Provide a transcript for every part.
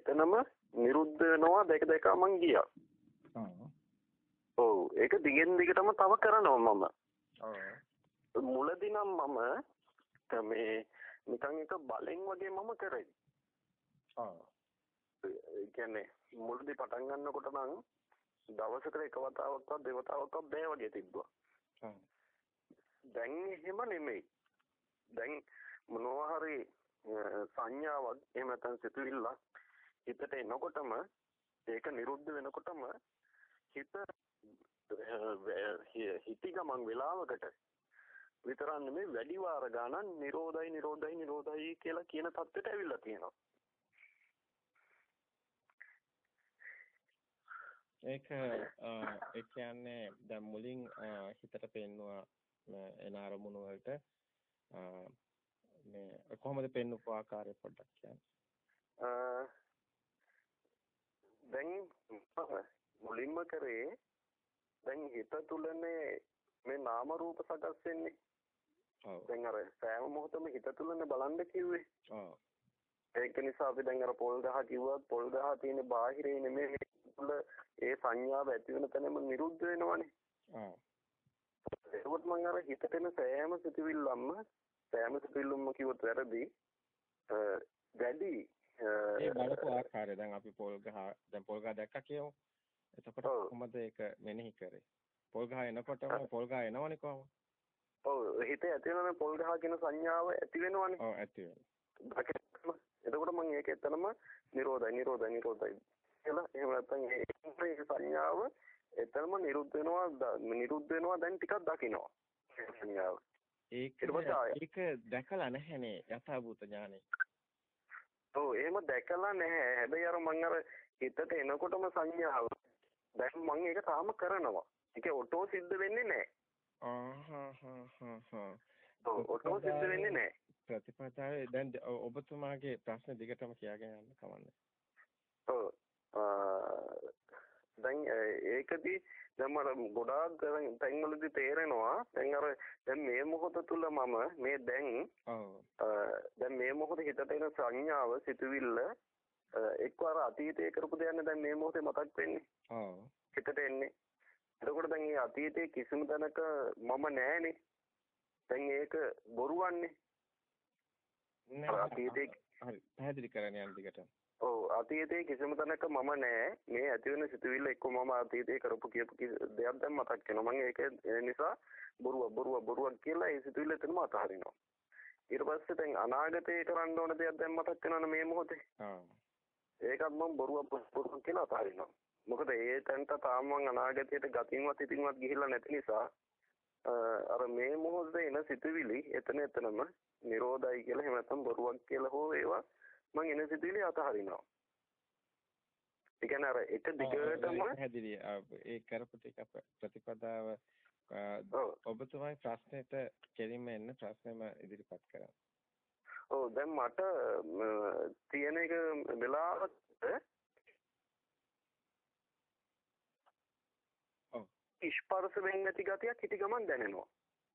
එතනම නිරුද්ධ වෙනවා දෙක දෙක මං ගියා. ඔව් ඒක දිගෙන් දිගටම තව කරනවා මම. ඔව්. මුලදී නම් මම මේ නිකන් එක බලෙන් වගේ මම කරේ. ඔව්. ඒ කියන්නේ මුලදී පටන් ගන්නකොට නම් දවසකට එක වතාවක්වත් දෙවතාවක්වත් බෑ වගේ තිබ්බා. දැන් එහෙම නෙමෙයි. දැන් මොනවා හරි සංඥාවක් එහෙම නැත්නම් සිතුවිල්ලක් හිතට එනකොටම ඒක නිරුද්ධ වෙනකොටම හිත හිටි ගමන් වෙලාවකට විතරක් නෙමෙයි වැඩි වාර ගණන් නිරෝධයි නිරෝධයි නිරෝධයි කියලා කියන தත්ත්වයට ඇවිල්ලා තියෙනවා. ඒක ඒ කියන්නේ දැන් මුලින් හිතට පෙන්නවා එන අරමුණු වලට මේ කොහොමද පෙන්වපු ආකාරය පොඩ්ඩක් කියන්න. දැන් මුලින්ම කරේ දැන් හිත තුලනේ මේ නාම රූප සකස් වෙන්නේ. ඔව්. දැන් අර සෑම මොහොතම හිත තුලනේ බලන්න කිව්වේ. ඔව්. ඒක නිසා අපි දැන් අර පොල් ගහ කිව්වත් පොල් ගහ තියෙන බාහිරේ නෙමෙයි තුල ඒ සංඥාව ඇති වෙන තැනම නිරුද්ධ වෙනවනේ. ඔව්. ඒකත් මම අර හිතට එන සෑම සිතුවිල්ලක්ම සෑම සිතුවිල්ලක්ම කිව්වොත් වැරදි. වැඩි ඒ බලපු ආකාරය දැන් අපි පොල් ගහ දැන් පොල් ගහ දැක්කා කියමු. එතකොට කොහොමද ඒක මෙනෙහි කරේ? පොල් ගහ එනකොටම පොල් ගහ එනවනේ කොහොමද? ඔව් හිතේ ඇති වෙනනේ පොල් ගහ කියන සංඥාව ඇති වෙනවනේ. ඔව් ඇති වෙනවා. එතකොට මම ඒක එතනම නිරෝධයි නිරෝධයි නිරෝධයි කියලා එහෙම නැත්නම් ඒ සංඥාව එතනම නිරුද්ධ වෙනවා නිරුද්ධ වෙනවා දැන් ටිකක් දකිනවා සංඥාව. ඒක ඒක දැකලා නැහැනේ යථාභූත ඥානෙ. ඔව් එහෙම දැකලා නැහැ. හැබැයි අර මං අර හිතට එනකොටම සංඥාව දැන් මං ඒක තාම කරනවා. ඒක ඔටෝ සිද්ධ වෙන්නේ නැහැ. ඔටෝ සිද්ධ වෙන්නේ නැහැ. ප්‍රතිපදාවේ දැන් ඔබතුමාගේ ප්‍රශ්න දිගටම කියාගෙන යන්න කවන්නේ. ඔව්. දැන් ඒකදී දැන් මට ගොඩාක් තැන්වලදී තේරෙනවා දැන් අර දැන් මේ මොහොත තුල මම මේ දැන් දැන් මේ මොහොතේ හිතට එන සංඥාව සිතුවිල්ල එක්වර අතීතයේ කරපු දෙයක් දැන් මේ මොහොතේ මතක් වෙන්නේ. ඔව්. හිතට එන්නේ. එතකොට දැන් මේ අතීතයේ කිසිම තැනක මම නැහැනේ. දැන් ඒක බොරුවන්නේ. අතීතයේ හරි පැහැදිලි කරන්න යන්න දිගට. ඔව් අතීතයේ කිසිම තැනක මම නෑ මේ ඇති වෙන සිතුවිල්ල එක්ක මම අතීතයේ කරපු කියපු දෙයක් දැන් මතක් වෙනවා. මම ඒක ඒ නිසා බොරුව බොරුව බොරුවක් කියලා ඒ සිතුවිල්ල එතනම අතහරිනවා. ඊට පස්සේ දැන් අනාගතේ කරන්න ඕන දෙයක් දැන් මතක් වෙනවනේ මේ මොහොතේ. ඒකත් මම බොරුවක් බොරුවක් කියලා අතහරිනවා. මොකද ඒ තැනට තාම මං අනාගතයට ගතින්වත් ඉතින්වත් ගිහිල්ලා නැති නිසා අර මේ මොහොතේ එන සිතුවිලි එතන එතනම නිරෝධයි කියලා එහෙම නැත්නම් බොරුවක් කියලා හෝ ඒවා මං එන සිතුවිලි අතහරිනවා. ඒ කියන්නේ අර එක දිගටම හැදිරි ඒ කරපු ටික ප්‍රතිපදාව ඔබතුමායි ප්‍රශ්නෙට කෙලින්ම එන්න ප්‍රශ්නෙම ඉදිරිපත් කරන්න. ඔව් දැන් මට තියෙන එක වෙලාවට ඔව් ස්පර්ශ වෙන්නේ නැති ගතියක් හිටි ගමන් දැනෙනවා.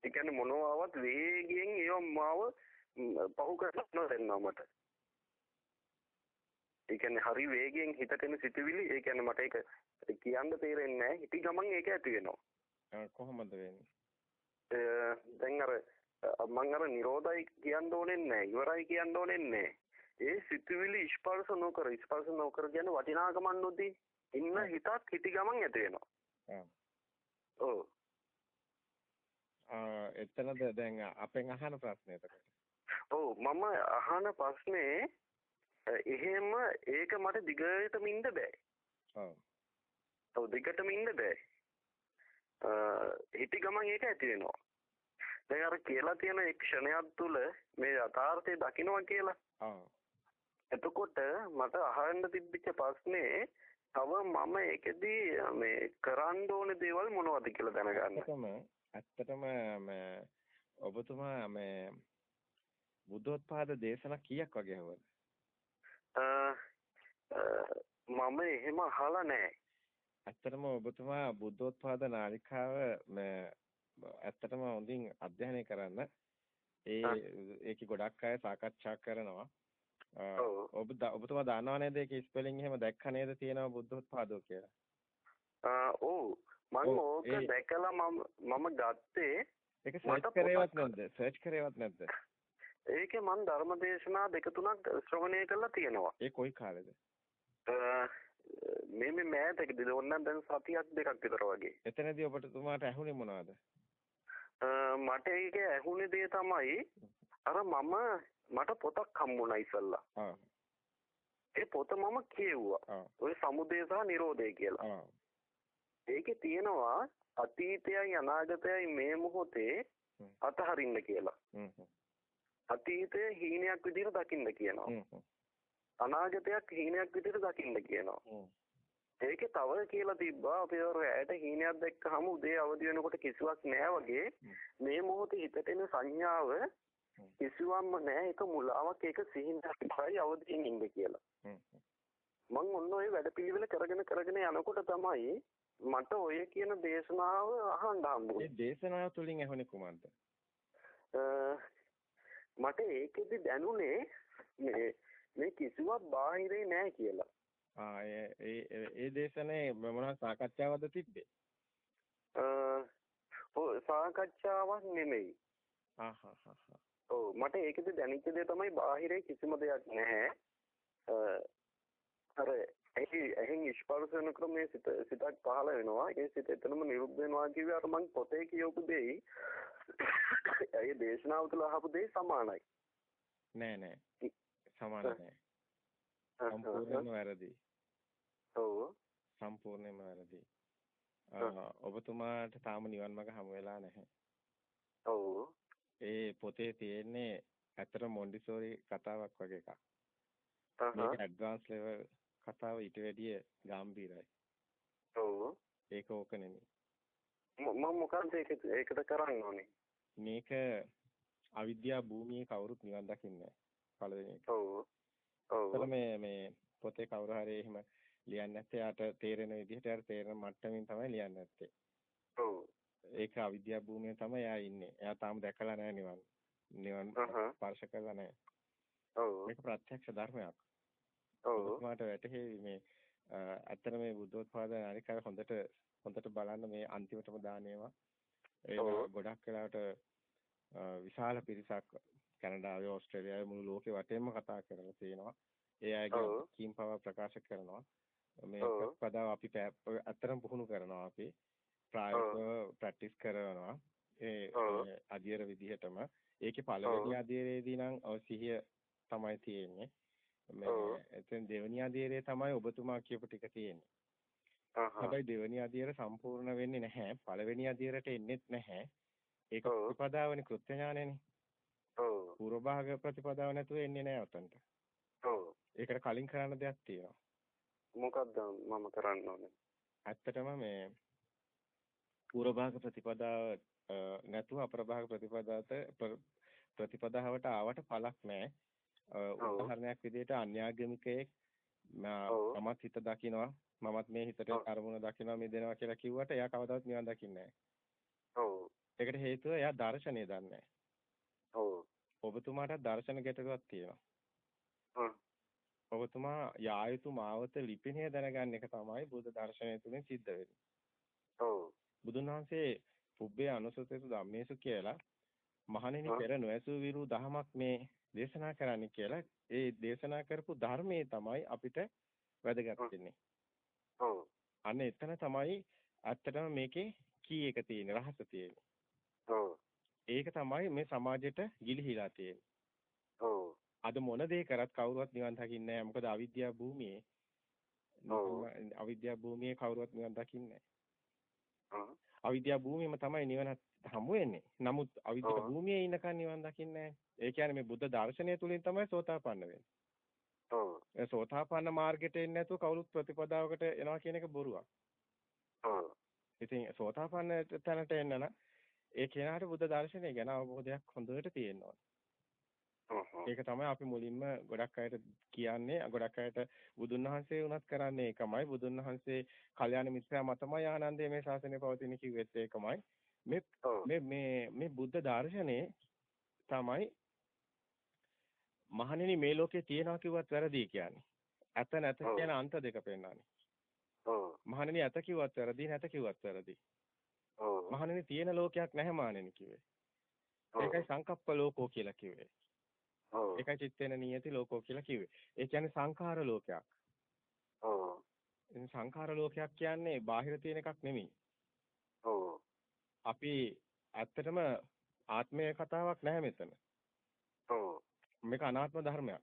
ඒ කියන්නේ මොනවාවත් වේගයෙන් ඒව මාව පහු කරලා නොදෙන්නවා මට. ඒ කියන්නේ හරි වේගයෙන් හිතට එන සිතුවිලි ඒ කියන්නේ මට ඒක කියන්න තේරෙන්නේ නැහැ. හිටි ගමන් ඒක ඇති වෙනවා. කොහොමද වෙන්නේ? දැන් අර මං අර නිරෝධයි කියන්න ඕනේ නැහැ. ඉවරයි කියන්න ඕනේ නැහැ. ඒ සිතුවිලි ස්පර්ශ නොකර ස්පර්ශ නොකර කියන වටිනාකම නොදී ඉන්න හිතක් හිටි ගමන් ඇති වෙනවා. ඔව්. එතනද දැන් අපෙන් අහන ප්‍රශ්නේ එතකොට. ඔව් මම අහන ප්‍රශ්නේ එහෙම ඒක මට දිගටම ඉන්න බෑ. ඔව්. ඔව් දිගටම ඉන්න බෑ. හිටි ගමන් ඒක ඇති වෙනවා. දැන් අර කියලා තියෙන ඒ ක්ෂණයක් තුල මේ යථාර්ථය දකින්නවා කියලා. ඔව්. එතකොට මට අහන්න තිබිච්ච ප්‍රශ්නේ තව මම ඒකෙදී මේ කරන්න ඕන දේවල් මොනවද කියලා දැනගන්න. ඇත්තටම ඇත්තටම ඔබතුමා මේ බුද්ධෝත්පාද දේශනා කීයක් වගේ හවද? මම එහෙම අහලා නැහැ. ඇත්තටම ඔබතුමා බුද්ධෝත්පාද නාලිකාව ඇත්තටම හොඳින් අධ්‍යයනය කරන්න. ඒ ඒකේ ගොඩක් අය සාකච්ඡා කරනවා. ඔබ ඔබතුමා දන්නව නේද ඒකේ ස්පෙලිං එහෙම දැක්ක නේද තියෙනවා බුද්ධෝත්පාදෝ කියලා? ඔව් මම ඕක දැකලා මම මම ගත්තේ ඒක සර්ච් කරේවත් නැද්ද? සර්ච් කරේවත් නැද්ද? ඒකේ මම ධර්මදේශනා දෙක තුනක් ශ්‍රවණය කරලා තියෙනවා. ඒ කොයි කාලෙද? මේ මේ මෑතකදී ඕනනම් දැන් සතියක් දෙකක් විතර වගේ. එතනදී ඔබට තුමාට ඇහුනේ මොනවද? මට ඒක ඇහුනේ දේ තමයි අර මම මට පොතක් හම්බුණා ඉස්සල්ලා. ඒ පොත මම කියෙව්වා. ඔය සමුදය සහ නිරෝධය කියලා. ඒකේ තියෙනවා අතීතයයි අනාගතයයි මේ මොහොතේ අතහරින්න කියලා. අතීතය හීනයක් විදිහට දකින්න කියනවා. අනාගතයක් හීනයක් විදිහට දකින්න කියනවා. ඒකේ තව කියලා තිබ්බා අපි රැයට හීනයක් දැක්කහම උදේ අවදි වෙනකොට කිසිවක් නැහැ වගේ මේ මොහොතේ හිතට එන සංඥාව කිසිවම්ම නැහැ ඒක මුලාවක් ඒක සිහිනයි අවදියෙන් ඉන්න කියලා. මම ඔන්න ඔය වැඩපිළිවෙල කරගෙන කරගෙන යනකොට තමයි මට ඔය කියන දේශනාව අහන්න හම්බුනේ. ඒ දේශනාව තුලින් ඇහුනේ කුමක්ද? මට ඒකෙදි දැනුනේ මේ මේ කිසිවක් බාහිරේ නෑ කියලා. ආ ඒ ඒ දේශනේ මොනවා සාකච්ඡාවක්ද තිබ්බේ? ඔව් සාකච්ඡාවක් නෙමෙයි. ආහ් ඔව් මට ඒකෙදි දැනෙච්ච දේ තමයි බාහිරේ කිසිම දෙයක් නැහැ. අර ඇහි ඇහෙන් ස්පර්ශ වෙනකොට මේ සිත සිතක් පහළ වෙනවා. ඒ සිත එතනම නිරුද්ධ වෙනවා කිව්වේ අර මං පොතේ කියවපු දෙයි. ඒ දේශනාව තුළ අහපු දෙයි සමානයි. නෑ නෑ. සමාන නෑ. සම්පූර්ණයෙන්ම වැරදි. ඔව්. සම්පූර්ණයෙන්ම වැරදි. ඔබතුමාට තාම නිවන් මඟ හමු වෙලා නැහැ. ඔව්. ඒ පොතේ තියෙන්නේ ඇත්තට මොන්ඩිසෝරි කතාවක් වගේ එකක්. මේක ඇඩ්වාන්ස් ලෙවල් කතාව ඊට වැඩිය ගැඹීරයි. ඔව්. ඒක ඕක නෙමෙයි. මම මොකක්ද ඒක ඒකද කරන්න ඕනේ? මේක අවිද්‍යා භූමියේ කවුරුත් නිවන් දකින්නේ පළවෙනි. ඔව්. ඔව්. මේ මේ පොතේ කවුරු හරි එහෙම ලියන්නේ නැත්te යාට තේරෙන විදිහට යාට තේරෙන මට්ටමින් තමයි ලියන්නේ නැත්තේ. ඔව්. ඒක අවිද්‍යා භූමියේ තමයි එයා ඉන්නේ. එයා තාම දැකලා නැහැ නිවන්. නිවන් ස්පර්ශ කරලා නැහැ. ඔව්. මේක ප්‍රත්‍යක්ෂ ධර්මයක්. ඔව්. මට වැටහෙවි මේ ඇත්තට මේ බුද්ධෝත්පාද අනිකාර හොඳට හොඳට බලන්න මේ අන්තිමටම දානේවා ඒ ගොඩක් වෙලාවට විශාල පිරිසක් කැනඩාවේ ඕස්ට්‍රේලියාවේ මුළු ලෝකෙ වටේම කතා කරලා තියෙනවා. ඒ අයගේ කීම් පව ප්‍රකාශ කරනවා. මේ පදාව අපි ඇත්තටම පුහුණු කරනවා අපි. ප්‍රායෝගිකව ප්‍රැක්ටිස් කරනවා. ඒ අධියර විදිහටම. ඒකේ පළවෙනි අධියරේදී නම් සිහිය තමයි තියෙන්නේ එතෙන් දෙවෙනි අධීරයේ තමයි ඔබතුමා කියපු ටික තියෙන්නේ. හැබැයි දෙවෙනි අධීර සම්පූර්ණ වෙන්නේ නැහැ. පළවෙනි අධීරයට එන්නේත් නැහැ. ඒක ප්‍රතිපදාවනේ කෘත්‍ය ඥානනේ. ඔව්. පූර්ව භාග ප්‍රතිපදාව නැතුව එන්නේ නැහැ උතන්ට. ඔව්. ඒකට කලින් කරන්න දෙයක් තියෙනවා. මොකක්ද මම කරන්න ඕනේ? ඇත්තටම මේ පූර්ව භාග ප්‍රතිපදාව නැතුව අපර භාග ප්‍රතිපදාවට ප්‍රතිපදාවට ආවට පළක් නැහැ. උදාහරණයක් විදිහට අන්‍යාගමිකයෙක් මමත් හිත දකිනවා මමත් මේ හිතට අරමුණ දකිනවා මිදෙනවා කියලා කිව්වට එයා කවදාවත් නිවන් දකින්නේ නැහැ. ඔව්. ඒකට හේතුව එයා දර්ශනය දන්නේ නැහැ. ඔව්. ඔබතුමාට දර්ශන ගැටලුවක් තියෙනවා. ඔබතුමා යායුතු මාවත ලිපිණය දැනගන්න එක තමයි බුද්ධ දර්ශනය තුලින් සිද්ධ වෙන්නේ. ඔව්. බුදුන් වහන්සේ පුබ්බේ අනුසතේසු ධම්මේසු කියලා මහණෙනි පෙර නොඇසූ විරු දහමක් මේ දේශනා කරන්න කියලා ඒ දේශනා කරපු ධර්මයේ තමයි අපිට වැදගත් වෙන්නේ. ඔව්. අන්න එතන තමයි ඇත්තටම මේකේ කී එක තියෙන රහස තියෙන්නේ. ඔව්. ඒක තමයි මේ සමාජයට ගිලිහිලා තියෙන්නේ. ඔව්. අද මොන දේ කරත් කවුරුවත් නිවන් දකින්නේ නැහැ. මොකද අවිද්‍යා භූමියේ. අවිද්‍යා භූමියේ කවුරුවත් නිවන් දකින්නේ නැහැ. අවිද්‍යා භූමියම තමයි නිවන හමු වෙන්නේ. නමුත් අවිද්‍යා භූමියේ ඉන්නකන් නිවන් දකින්නේ ඒ කියන්නේ මේ බුද්ධ දර්ශනය තුලින් තමයි සෝතාපන්න වෙන්නේ. ඔව්. ඒ සෝතාපන්න මාර්ගයට එන්නේ නැතුව කවුරුත් ප්‍රතිපදාවකට එනවා කියන එක බොරුවක්. ඔව්. ඉතින් සෝතාපන්න තැනට එන්න නම් ඒ කෙනාට බුද්ධ දර්ශනය ගැන අවබෝධයක් හොඳට තියෙනවා. ඒක තමයි අපි මුලින්ම ගොඩක් අයට කියන්නේ ගොඩක් අයට බුදුන් වහන්සේ උනත් කරන්නේ ඒකමයි බුදුන් වහන්සේ කල්යාණ මිත්‍රයා මතමයි ආනන්දේ මේ ශාසනය පවතින කිව්වෙත් ඒකමයි මේ මේ මේ මේ බුද්ධ දර්ශනේ තමයි මහණෙනි මේ ලෝකේ තියනවා කිව්වත් වැරදි කියන්නේ. ඇත නැත කියන අන්ත දෙක පෙන්නන්නේ. ඔව්. මහණෙනි ඇත කිව්වත් වැරදි නැත කිව්වත් වැරදි. ඔව්. මහණෙනි තියෙන ලෝකයක් නැහැ මහණෙනි කිව්වේ. ඒකයි සංකප්ප ලෝකෝ කියලා කිව්වේ. ඔව්. ඒකයි චිත්තේන නියති ලෝකෝ කියලා කිව්වේ. ඒ කියන්නේ සංඛාර ලෝකයක්. ඔව්. සංඛාර ලෝකයක් කියන්නේ බාහිර තියෙන එකක් නෙමෙයි. ඔව්. අපි ඇත්තටම ආත්මය කතාවක් නැහැ මෙතන. ඔව්. මේක අනාත්ම ධර්මයක්.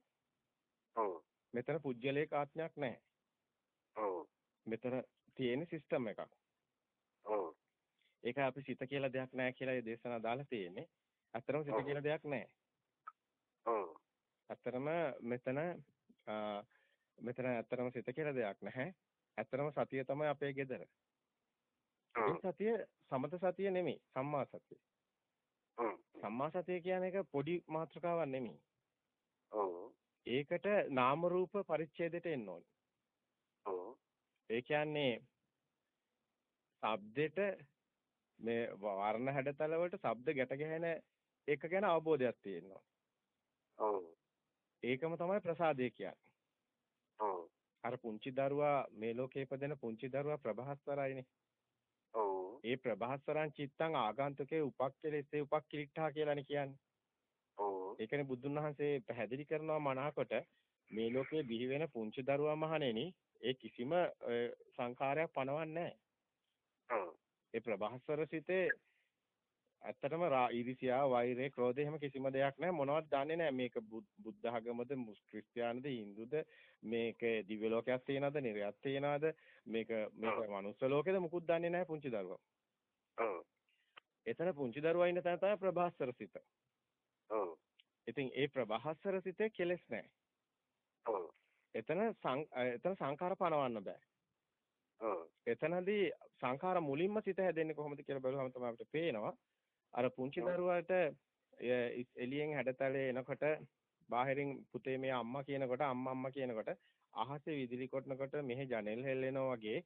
ඔව්. මෙතන පුජ්‍යලේක ආත්මයක් නැහැ. ඔව්. මෙතන තියෙන සිස්ටම් එකක්. ඔව්. ඒක අපි සිත කියලා දෙයක් නැහැ කියලා මේ දේශනා දාලා තියෙන්නේ. ඇත්තටම සිත කියලා දෙයක් නැහැ. ඔව්. ඇත්තටම මෙතන මෙතන ඇත්තටම සිත කියලා දෙයක් නැහැ. ඇත්තටම සතිය තමයි අපේ gedara. ඒ සතිය සමත සතිය නෙමෙයි සම්මා සතිය. සම්මා සතිය කියන එක පොඩි මාත්‍රකාවක් නෙමෙයි. ඒකට නාම රූප පරිච්ඡේදයට එන්න ඕනේ. ඒ කියන්නේ ශබ්දෙට මේ වර්ණ හැඩතල වලට ශබ්ද ගැට ගැහෙන එක ගැන අවබෝධයක් තියෙනවා. ඔව්. ඒකම තමයි ප්‍රසාදය කියන්නේ. ඔව්. අර පුංචි දරුවා මේ ලෝකේ ඉපදෙන පුංචි දරුවා ප්‍රභාස්වරයිනේ. ඒ ප්‍රභාස්වරං චිත්තං ආගන්තුකේ උපක්කලෙස්සේ උපක්කිලිට්ඨා කියලානේ කියන්නේ. ඔව්. ඒකනේ බුදුන් වහන්සේ පැහැදිලි කරනවා මනාකොට මේ ලෝකේ බිහි වෙන පුංචි දරුවා මහණෙනි ඒ කිසිම සංඛාරයක් පනවන්නේ නැහැ. ඒ ප්‍රභාස්වර සිතේ ඇත්තටම ඊර්ෂ්‍යා වෛරය ක්‍රෝධය එහෙම කිසිම දෙයක් නැහැ මොනවත් දන්නේ නැහැ මේක බුද්ධ ආගමද ක්‍රිස්තියානිද හින්දුද මේක දිව්‍ය ලෝකයක් තියනවද නිර්යත් තියනවද මේක මේක මනුස්ස ලෝකෙද මුකුත් දන්නේ නැහැ පුංචි දරුවා. ඔව්. එතන පුංචි දරුවා ඉන්න තැන තමයි ප්‍රභාස්වර සිත. ඔව්. ඉතින් ඒ ප්‍රභාස්වර සිතේ කෙලෙස් නැහැ. ඔව්. එතන එතන සංඛාර පනවන්න බෑ. ඔව්. එතනදී සංඛාර මුලින්ම සිත හැදෙන්නේ කොහොමද කියලා බලුවම තමයි අපිට පේනවා. අර පුංචි දරුවාට එළියෙන් හැඩතලේ එනකොට බාහිරින් පුතේ මේ අම්මා කියනකොට අම්මා අම්මා කියනකොට අහසේ විදුලි කොටනකොට මෙහි ජනෙල් හෙල්ලෙනවා වගේ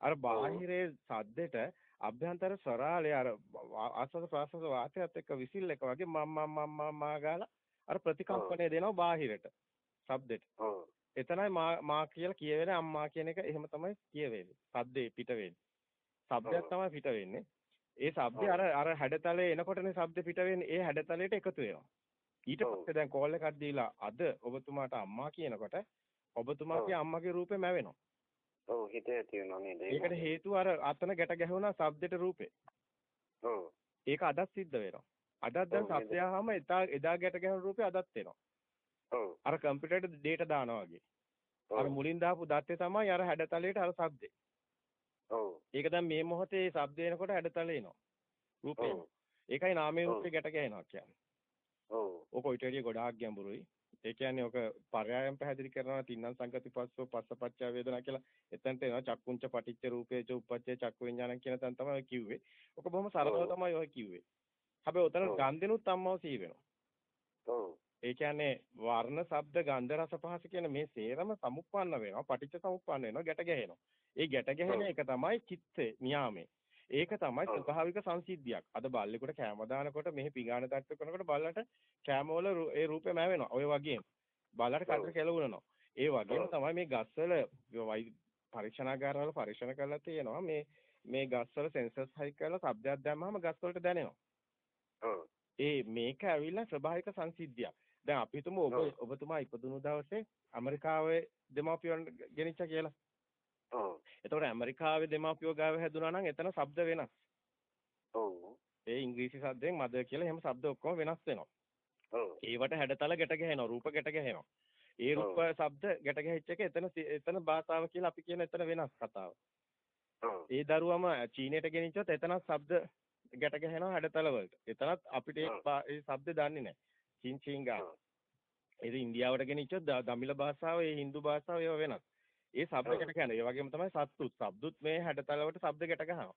අර බාහිරේ සද්දෙට අභ්‍යන්තර ස්වරාලේ අර ආස්වාද ප්‍රාස්වාද වාතයත් එක්ක විසිල් එක වගේ මම් මම් මම් මා ගාලා අර ප්‍රතිකම්පණය දෙනවා බාහිරට සද්දෙට. එතනයි මා මා කියලා කියවෙන අම්මා කියන එක එහෙම තමයි කියවෙන්නේ. සද්දේ පිට වෙන්නේ. ශබ්දයක් තමයි පිට වෙන්නේ. ඒ ශබ්දය අර අර හැඩතලේ එනකොටනේ ශබ්ද පිට වෙන්නේ. ඒ හැඩතලයට එකතු වෙනවා. ඊට පස්සේ දැන් කෝල් එකක් දීලා අද ඔබතුමාට අම්මා කියනකොට ඔබතුමාගේ අම්මගේ රූපේ මැවෙනවා. ඔව් හිතේ තියෙනවා නේද? ඒකට හේතුව අර අතන ගැට ගැහුණා ශබ්දෙට රූපේ. ඔව්. ඒක අදත් සිද්ධ වෙනවා. අදත් දැන් ආවම එදා එදා ගැට ගැහුණු රූපේ අදත් එනවා. ඔව්. අර කම්පියුටරේට ඩේටා දානවා වගේ. අර මුලින් දාපු දත්තේ තමයි අර හැඩතලයට අර ශබ්දේ. ඔව්. ඒක දැන් මේ මොහොතේ ශබ්ද එනකොට හැඩතල එනවා. රූපේ. ඒකයි නාමයේ රූපේ ගැට ගැහෙනවා කියන්නේ. ඔව්. ඔක ඊට වැඩිය ගොඩාක් ගැඹුරුයි. ඒ කියන්නේ ඔක පරයයන් පැහැදිලි කරනවා තින්නම් සංගති පස්සෝ පස්සපච්චය වේදනා කියලා. එතනට එනවා චක්කුංච පටිච්ච රූපේච උප්පච්චේ චක්කු විඥානං කියන තැන තමයි ඔය කිව්වේ. ඔක බොහොම සරලව තමයි ඔය කිව්වේ. හැබැයි උතන ගන්ධෙනුත් අම්මව සී වෙනවා. ඔව්. ඒ කියන්නේ වර්ණ, ශබ්ද, ගන්ධ, රස, පහස කියන මේ සේරම සමුප්පන්න වෙනවා. පටිච්ච සමුප්පන්න වෙනවා. ගැට ගැහෙනවා. ඒ ගැට ගැහෙන එක තමයි චිත්තේ නියාමේ. ඒක තමයි ස්වභාවික සංසිද්ධියක්. අද බල්ලෙකුට කෑම දානකොට මෙහි පිඟාන තට්ටු කරනකොට බල්ලට කෑමවල ඒ රූපේ මැවෙනවා. ඔය වගේම බල්ලට කටට කෙලවුනනවා. ඒ වගේම තමයි මේ ගස්වල පරීක්ෂණාගාරවල පරීක්ෂණ කරලා තියෙනවා මේ මේ ගස්වල සෙන්සර්ස් හයි කරලා ශබ්දයක් දැම්මම ගස්වලට දැනෙනවා. ඒ මේක ඇවිල්ලා ස්වභාවික සංසිද්ධියක්. දැන් අපි හිතමු ඔබ ඔබතුමා ඉපදුණු දවසේ ඇමරිකාවේ දෙමාපියන් ගෙනිච්චා කියලා. ඔව්. එතකොට ඇමරිකාවේ දෙමාපියෝ ගාව හැදුනා නම් එතන ශබ්ද වෙනස්. ඔව්. ඒ ඉංග්‍රීසි શબ્දයෙන් මද කියලා එහෙම ශබ්ද ඔක්කොම වෙනස් වෙනවා. ඔව්. ඒවට හැඩතල ගැට ගැහෙනවා, රූප ගැට ගැහෙනවා. ඒ රූප ශබ්ද ගැට ගැහිච්ච එක එතන එතන භාෂාව කියලා අපි කියන එතන වෙනස් කතාව. ඒ දරුවම චීනයට ගෙනිච්චොත් එතන ශබ්ද ගැට ගැහෙනවා හැඩතල වලට. එතනත් අපිට ඒ ශබ්ද දන්නේ නැහැ. චින් චින් ගා. ඒක ඉන්දියාවට ගෙනිච්චොත් දමිළ භාෂාව, ඒ හින්දු භාෂාව ඒවා වෙනස්. ඒ ශබ්ද ගැට ගන්න. ඒ වගේම තමයි සත්තුත්. සබ්දුත් මේ හැඩතලවට ශබ්ද ගැට ගන්නවා.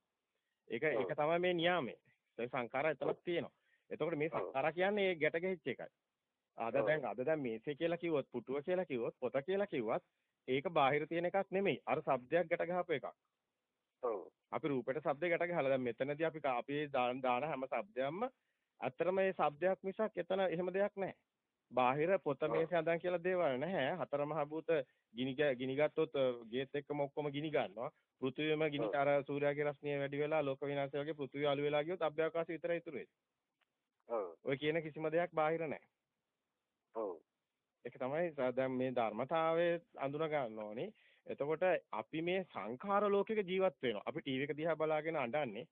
ඒක ඒක තමයි මේ නියාමය. ඒ සංඛාරය එතනක් තියෙනවා. එතකොට මේ සංඛාර කියන්නේ ඒ ගැට ගැහිච්ච එකයි. අද දැන් අද දැන් මේසේ කියලා කිව්වොත් පුටුව කියලා කිව්වොත් පොත කියලා කිව්වත් ඒක බාහිර තියෙන එකක් නෙමෙයි. අර ශබ්දයක් ගැට ගහපු එකක්. අපි රූපෙට ශබ්ද ගැට ගහලා දැන් මෙතනදී අපි අපි දාන හැම ශබ්දයක්ම අත්‍තරම මේ ශබ්දයක් මිසක් එතන එහෙම දෙයක් නැහැ. බාහිර පොත මේස හදන් කියලා දේවල් නැහැ. හතර මහ භූත ගිනි ගිනි ගත්තොත් ගේත් එක්කම ඔක්කොම ගිනි ගන්නවා. පෘථිවියම ගිනි අර සූර්යාගේ රශ්මිය වැඩි වෙලා ලෝක විනාශය වගේ පෘථිවිය අළු වෙලා ගියොත් අභ්‍යවකාශය විතරයි ඉතුරු වෙන්නේ. ඔව්. ඔය කියන කිසිම දෙයක් බාහිර නැහැ. ඔව්. ඒක තමයි දැන් මේ ධර්මතාවයේ අඳුන ගන්න ඕනේ. එතකොට අපි මේ සංඛාර ලෝකෙක ජීවත් වෙනවා. අපි ටීවී එක දිහා බලාගෙන අඬන්නේ.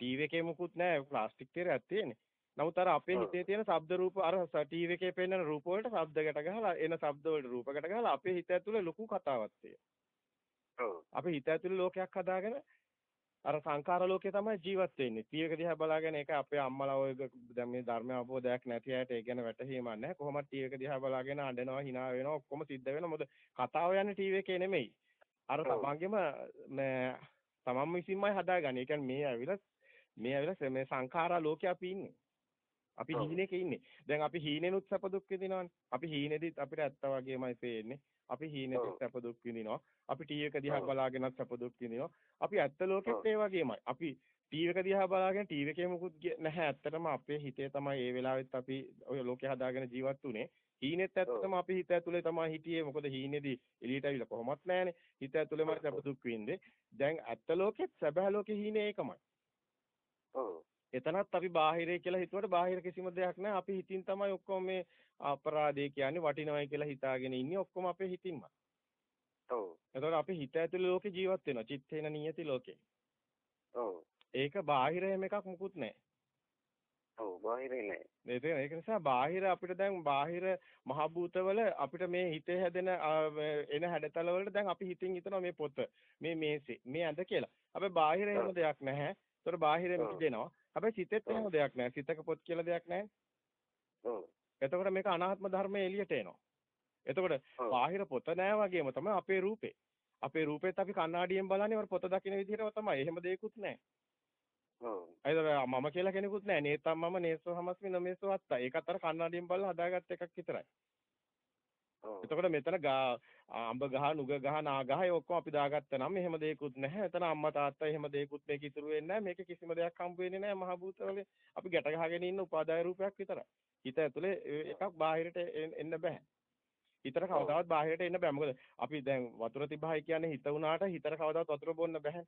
ටීවී එකේ මුකුත් නැහැ ප්ලාස්ටික් තියරයක් තියෙන්නේ. නමුත් අර අපේ හිතේ තියෙන ශබ්ද රූප අර ටීවී එකේ පෙන්වන රූප වලට ශබ්ද ගැට ගහලා එන ශබ්ද වලට රූප ගැට ගහලා අපේ හිත ඇතුලේ ලොකු කතාවක් තියෙනවා. අපි හිත ඇතුලේ ලෝකයක් හදාගෙන අර සංඛාර ලෝකේ තමයි ජීවත් වෙන්නේ. ටීවී එක දිහා බලාගෙන ඒක අපේ අම්මලා ඔය දැන් මේ ධර්ම අවබෝධයක් නැති අයට ඒ ගැන වැටහීමක් නැහැ. කොහොමද ටීවී එක දිහා බලාගෙන අඬනවා, hina වෙනවා, ඔක්කොම සිද්ධ වෙනවා. මොකද කතාව යන්නේ ටීවී එකේ නෙමෙයි. අර තමන්ගේම මේ තමන් විසින්මයි හදාගන්නේ. ඒ කියන්නේ මේ ඇවිල්ලා මේ ඇවිල්ලා මේ සංඛාරා ලෝකේ අපි ඉන්නේ. අපි හීනෙක ඉන්නේ. දැන් අපි හීනෙනුත් සැප දුක් විඳිනවානේ. අපි හීනෙදිත් අපිට ඇත්ත වගේමයි පේන්නේ. අපි හීනෙදිත් සැප දුක් විඳිනවා. අපි ටීවී එක දිහා බලාගෙනත් සැප දුක් විඳිනවා. අපි ඇත්ත ලෝකෙත් ඒ වගේමයි. අපි ටීවී එක දිහා බලාගෙන ටීවී එකේ මුකුත් නැහැ. ඇත්තටම අපේ හිතේ තමයි ඒ වෙලාවෙත් අපි ඔය ලෝකේ හදාගෙන ජීවත් වුනේ. හීනෙත් ඇත්තටම අපි හිත ඇතුලේ තමයි හිටියේ. මොකද හීනේදී එළියට ඇවිල්ලා කොහොමත් නැහනේ. හිත ඇතුලේම සැප දුක් විඳින්නේ. දැන් ඇත්ත ලෝකෙත් සැබෑ ලෝකේ හීනේ ඒකමයි. ඔව්. එතනත් අපි බාහිරේ කියලා හිතුවට බාහිර කිසිම දෙයක් නැහැ. අපි හිතින් තමයි ඔක්කොම මේ අපරාධය කියන්නේ වටිනවයි කියලා හිතාගෙන ඉන්නේ ඔක්කොම අපේ හිතින්ම. ඔව්. එතකොට අපි හිත ඇතුළේ ලෝකේ ජීවත් වෙනවා. චිත්තේන නියති ලෝකේ. ඔව්. ඒක බාහිර එහෙම එකක් මුකුත් නැහැ. ඔව් බාහිරේ නැහැ. ඒක නිසා බාහිර අපිට දැන් බාහිර මහ භූතවල අපිට මේ හිතේ හැදෙන එන හැඩතල වලට දැන් අපි හිතින් හිතනවා මේ පොත, මේ මේසේ, මේ ඇඳ කියලා. අපි බාහිර එහෙම දෙයක් නැහැ. ඒතර බාහිරෙම දෙනවා. හැබැයි සිතෙත් එහෙම දෙයක් නැහැ. සිතක පොත් කියලා දෙයක් නැහැ. ඔව්. එතකොට මේක අනාත්ම ධර්මයේ එළියට එනවා. එතකොට බාහිර පොත නෑ වගේම තමයි අපේ රූපේ. අපේ රූපෙත් අපි කණ්ණාඩියෙන් බලන්නේ වර පොත දකින්න විදිහටම තමයි. එහෙම දෙයක්වත් නෑ. ඔව්. මම කියලා කෙනෙකුත් නෑ. නේතම් මම නේසෝ හමස්මි නමේසෝ අත්තා. ඒකත් අර කණ්ණාඩියෙන් බලලා හදාගත්ත එකක් විතරයි. එතකොට මෙතන අඹ ගහ නුග ගහ නා ගහ ඒ ඔක්කොම අපි දාගත්ත නම් එහෙම දෙයක්වත් නැහැ. එතන අම්මා තාත්තා එහෙම දෙයක්වත් මේක ඉතුරු වෙන්නේ නැහැ. මේක කිසිම දෙයක් හම්බ වෙන්නේ නැහැ. මහ භූතවල අපි ගැට ගහගෙන ඉන්න උපාදාය රූපයක් විතරයි. හිත ඇතුලේ එකක් බාහිරට එන්න බෑ. හිතට කවදාවත් බාහිරට එන්න බෑ. මොකද අපි දැන් වතුර තිබහයි කියන්නේ හිත උනාට හිතට කවදාවත් වතුර බොන්න බෑ.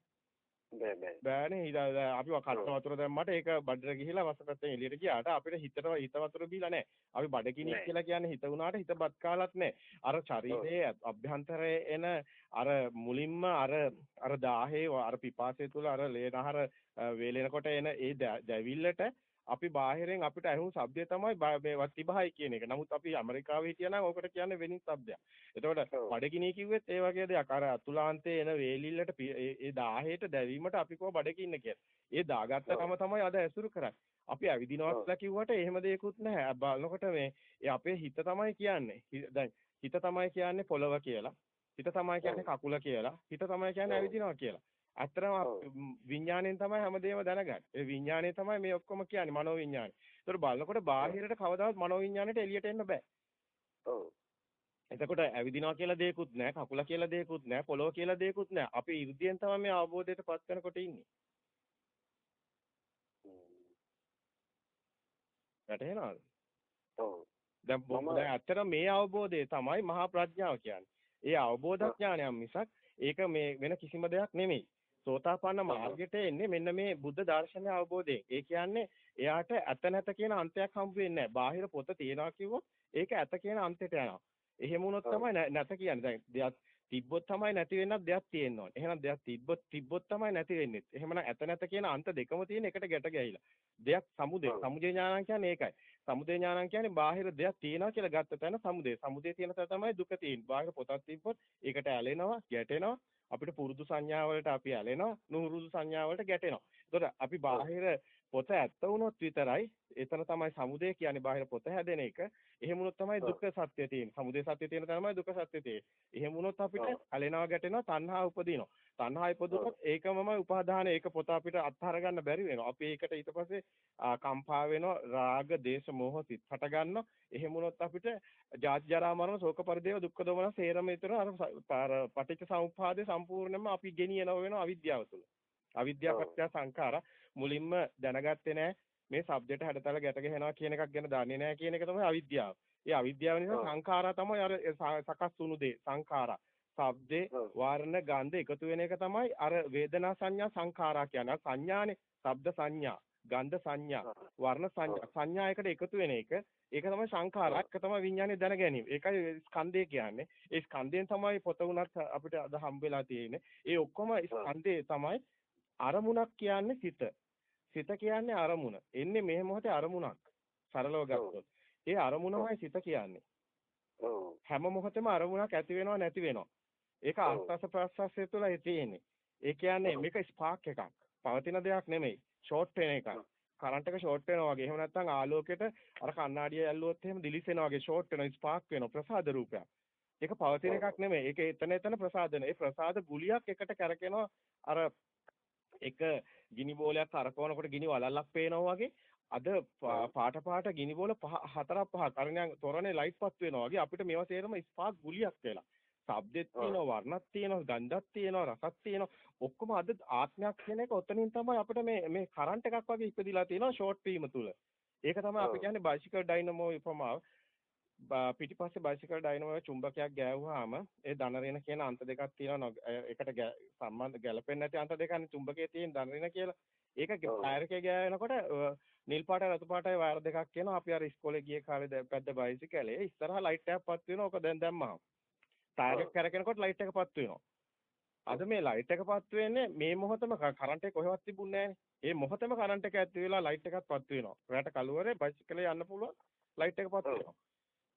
බෑ බෑ. බෑනේ අපි කට්ට වතුර දැම්මට ඒක බඩට ගිහිලා වසපැත්තෙන් එළියට ගියාට අපිට හිතට හිත වතුර බීලා නැහැ. අපි බඩගිනි කියලා කියන්නේ හිත උනාට හිත බත් කාලත් නැහැ. අර ශරීරයේ අභ්‍යන්තරයේ එන අර මුලින්ම අර අර දාහේ අර පිපාසය තුල අර ලේනහර වේලෙනකොට එන ඒ දැවිල්ලට අපි බාහිරෙන් අපිට ඇහුණු ශබ්දය තමයි මේ වත්තිබහයි කියන එක. නමුත් අපි ඇමරිකාවේ හිටියා නම් ඕකට කියන්නේ වෙනින් ශබ්දයක්. එතකොට බඩගිනී කිව්වෙත් ඒ වගේ දෙයක්. අර අතුලාන්තයේ එන වේලිල්ලට ඒ 1000ට දැවීමට අපි කව බඩගින්න කියන්නේ. ඒ දාගත්ත තම තමයි අද ඇසුරු කරන්නේ. අපි ඇවිදිනවා කියලා කිව්වට එහෙම දෙයක්වත් නැහැ. බලනකොට මේ අපේ හිත තමයි කියන්නේ. දැන් හිත තමයි කියන්නේ පොළව කියලා. හිත තමයි කියන්නේ කකුල කියලා. හිත තමයි කියන්නේ ඇවිදිනවා කියලා. ඇත්තටම විඥාණයෙන් තමයි හැමදේම දැනගන්නේ. ඒ විඥාණය තමයි මේ ඔක්කොම කියන්නේ මනෝ විඥාණය. ඒතර බලනකොට බාහිරට කවදාවත් මනෝ විඥාණයට එළියට එන්න බෑ. ඔව්. එතකොට ඇවිදිනවා කියලා දෙයක්වත් නැහැ, කකුල කියලා දෙයක්වත් නැහැ, පොළොව කියලා දෙයක්වත් නැහැ. අපි 이르දියෙන් තමයි මේ අවබෝධයට පත් වෙනකොට ඉන්නේ. වැටහෙනවද? ඔව්. දැන් දැන් ඇත්තට මේ අවබෝධය තමයි මහා ප්‍රඥාව කියන්නේ. ඒ අවබෝධ ඥානයක් මිසක් ඒක මේ වෙන කිසිම දෙයක් නෙමෙයි. සෝතාපන්න මාර්ගයට එන්නේ මෙන්න මේ බුද්ධ දර්ශනය අවබෝධයෙන්. ඒ කියන්නේ එයාට ඇත නැත කියන අන්තයක් හම්බ වෙන්නේ නැහැ. බාහිර පොත තියනවා කිව්වොත් ඒක ඇත කියන අන්තයට යනවා. එහෙම වුණොත් තමයි නැත කියන්නේ. දැන් දෙයක් තිබ්බොත් තමයි නැති වෙන්නත් දෙයක් තියෙන්න ඕනේ. එහෙනම් දෙයක් තිබ්බොත් තිබ්බොත් තමයි නැති වෙන්නේ. එහෙමනම් ඇත නැත කියන අන්ත දෙකම තියෙන එකට ගැට ගැහිලා. දෙයක් සමුදේ. සමුදේ ඥානං කියන්නේ ඒකයි. සමුදේ ඥානං කියන්නේ බාහිර දෙයක් තියෙනවා කියලා ගත්ත තැන සමුදේ. සමුදේ තියෙන තැන තමයි දුක තියෙන්නේ. බාහිර පොතක් තිබ්බොත් ඒකට ඇලෙනවා, ගැටෙනවා. අපිට පුරුදු සංඥා වලට අපි ඇලෙනවා නුරුදු සංඥා වලට ගැටෙනවා. ඒතකොට අපි බාහිර පොත ඇත්ත වුණොත් විතරයි එතන තමයි සමුදය කියන්නේ බාහිර පොත හැදෙන එක. එහෙම වුණොත් තමයි දුක්ඛ සත්‍ය තියෙන්නේ. සමුදය සත්‍ය තියෙන තමයි දුක්ඛ සත්‍ය තියෙන්නේ. එහෙම වුණොත් අපිට ඇලෙනවා ගැටෙනවා තණ්හා උපදිනවා. තණ්හා ඉපදුනොත් ඒකමම උපාදාන ඒක පොත අපිට අත්හර ගන්න බැරි වෙනවා. අපි ඒකට ඊට පස්සේ කම්පා වෙනවා රාග, දේශ, මෝහ සිත් හට ගන්නවා. එහෙම වුණොත් අපිට ජාති ජරා මරණ ශෝක පරිදේව දුක්ඛ දෝමන සේරම විතර අර පටිච්ච සමුප්පාදේ සම්පූර්ණයෙන්ම අපි ගෙනියනව වෙනවා අවිද්‍යාව තුළ. අවිද්‍යාව පත්‍ය සංඛාර මුලින්ම දැනගත්තේ නැහැ මේ shabdයට හැඩතල ගැට ගහනවා කියන එකක් ගැන දන්නේ නැහැ කියන එක තමයි අවිද්‍යාව. ඒ අවිද්‍යාව නිසා සංඛාරා තමයි අර සකස් වුණු දේ සංඛාරා. ශබ්දේ වර්ණ ගන්ධ එකතු වෙන එක තමයි අර වේදනා සංඥා සංඛාරා කියන්නේ. සංඥානේ ශබ්ද සංඥා, ගන්ධ සංඥා, වර්ණ සංඥා සංඥායකට එකතු වෙන එක. ඒක තමයි සංඛාරා. ඒක තමයි විඥානේ දැන ගැනීම. ඒකයි ස්කන්ධය කියන්නේ. ඒ ස්කන්ධයෙන් තමයි පොත උනත් අපිට අද හම්බෙලා තියෙන්නේ. ඒ ඔක්කොම ස්කන්ධේ තමයි අරමුණක් කියන්නේ සිත. සිත කියන්නේ අරමුණ. එන්නේ මේ මොහොතේ අරමුණක්. සරලව ගත්තොත්. ඒ අරමුණමයි සිත කියන්නේ. හැම මොහොතෙම අරමුණක් ඇති වෙනව නැති වෙනව. ඒක ආස්වාස ප්‍රස්වාසය තුළ තියෙන්නේ. ඒ කියන්නේ මේක ස්පාර්ක් එකක්. පවතින දෙයක් නෙමෙයි. ෂෝට් වෙන එකක්. කරන්ට් එක ෂෝට් වෙනවා වගේ. එහෙම නැත්නම් ආලෝකයට අර කණ්ණාඩිය ඇල්ලුවොත් එහෙම දිලිසෙනවා වගේ ෂෝට් වෙනවා ස්පාර්ක් වෙනවා ප්‍රසාද රූපයක්. ඒක පවතින එකක් නෙමෙයි. ඒක එතන එතන ප්‍රසාදන. ඒ ප්‍රසාද ගුලියක් එකට කරකිනවා අර එක ගිනි බෝලයක් කරකවනකොට ගිනි වලල්ලක් පේනවා වගේ අද පාට පාට ගිනි බෝල පහ හතරක් පහක් අරගෙන තොරණේ ලයිට් පත් වෙනවා වගේ අපිට මේවා තේරෙම ස්පාක් ගුලියක් කියලා. ශබ්දෙත් තියෙනවා වර්ණත් තියෙනවා ගන්ධත් තියෙනවා රසත් තියෙනවා. ඔක්කොම අද ආත්මයක් කියන එක ඔතනින් තමයි අපිට මේ මේ කරන්ට් එකක් වගේ ඉපදිලා තියෙනවා ෂෝට් වීම තුල. ඒක තමයි අපි කියන්නේ බයිසිකල් ඩයිනමෝ උපමාව. පිටිපස්සේ බයිසිකල් ඩයිනමෝ චුම්බකයක් ගෑවුවාම ඒ ධනරේන කියන අන්ත දෙකක් තියෙනවා එකට සම්බන්ධ ගැලපෙන්නේ නැති අන්ත දෙකනේ චුම්බකයේ තියෙන ධනරේන කියලා. ඒක ටයර් එකේ ගෑවෙනකොට නිල් පාට රතු පාටයි වයර් දෙකක් කියනවා අපි අර ඉස්කෝලේ ගිය කාලේ පැද්ද බයිසිකලේ ඉස්සරහා ලයිට් එකක් පත් වෙනවා. ඕක දැන් දැම්මම ටයර් එක කරකිනකොට ලයිට් එක පත් වෙනවා. අද මේ ලයිට් එක පත් වෙන්නේ මේ මොහොතම කරන්ට් එක කොහෙවත් තිබුණේ නැහැ ඒ මොහොතම කරන්ට් එක ඇති වෙලා ලයිට් එකක් පත් වෙනවා. රැට කලුවරේ බයිසිකලේ යන්න පුළුවන් ලයිට් එක පත් වෙනවා.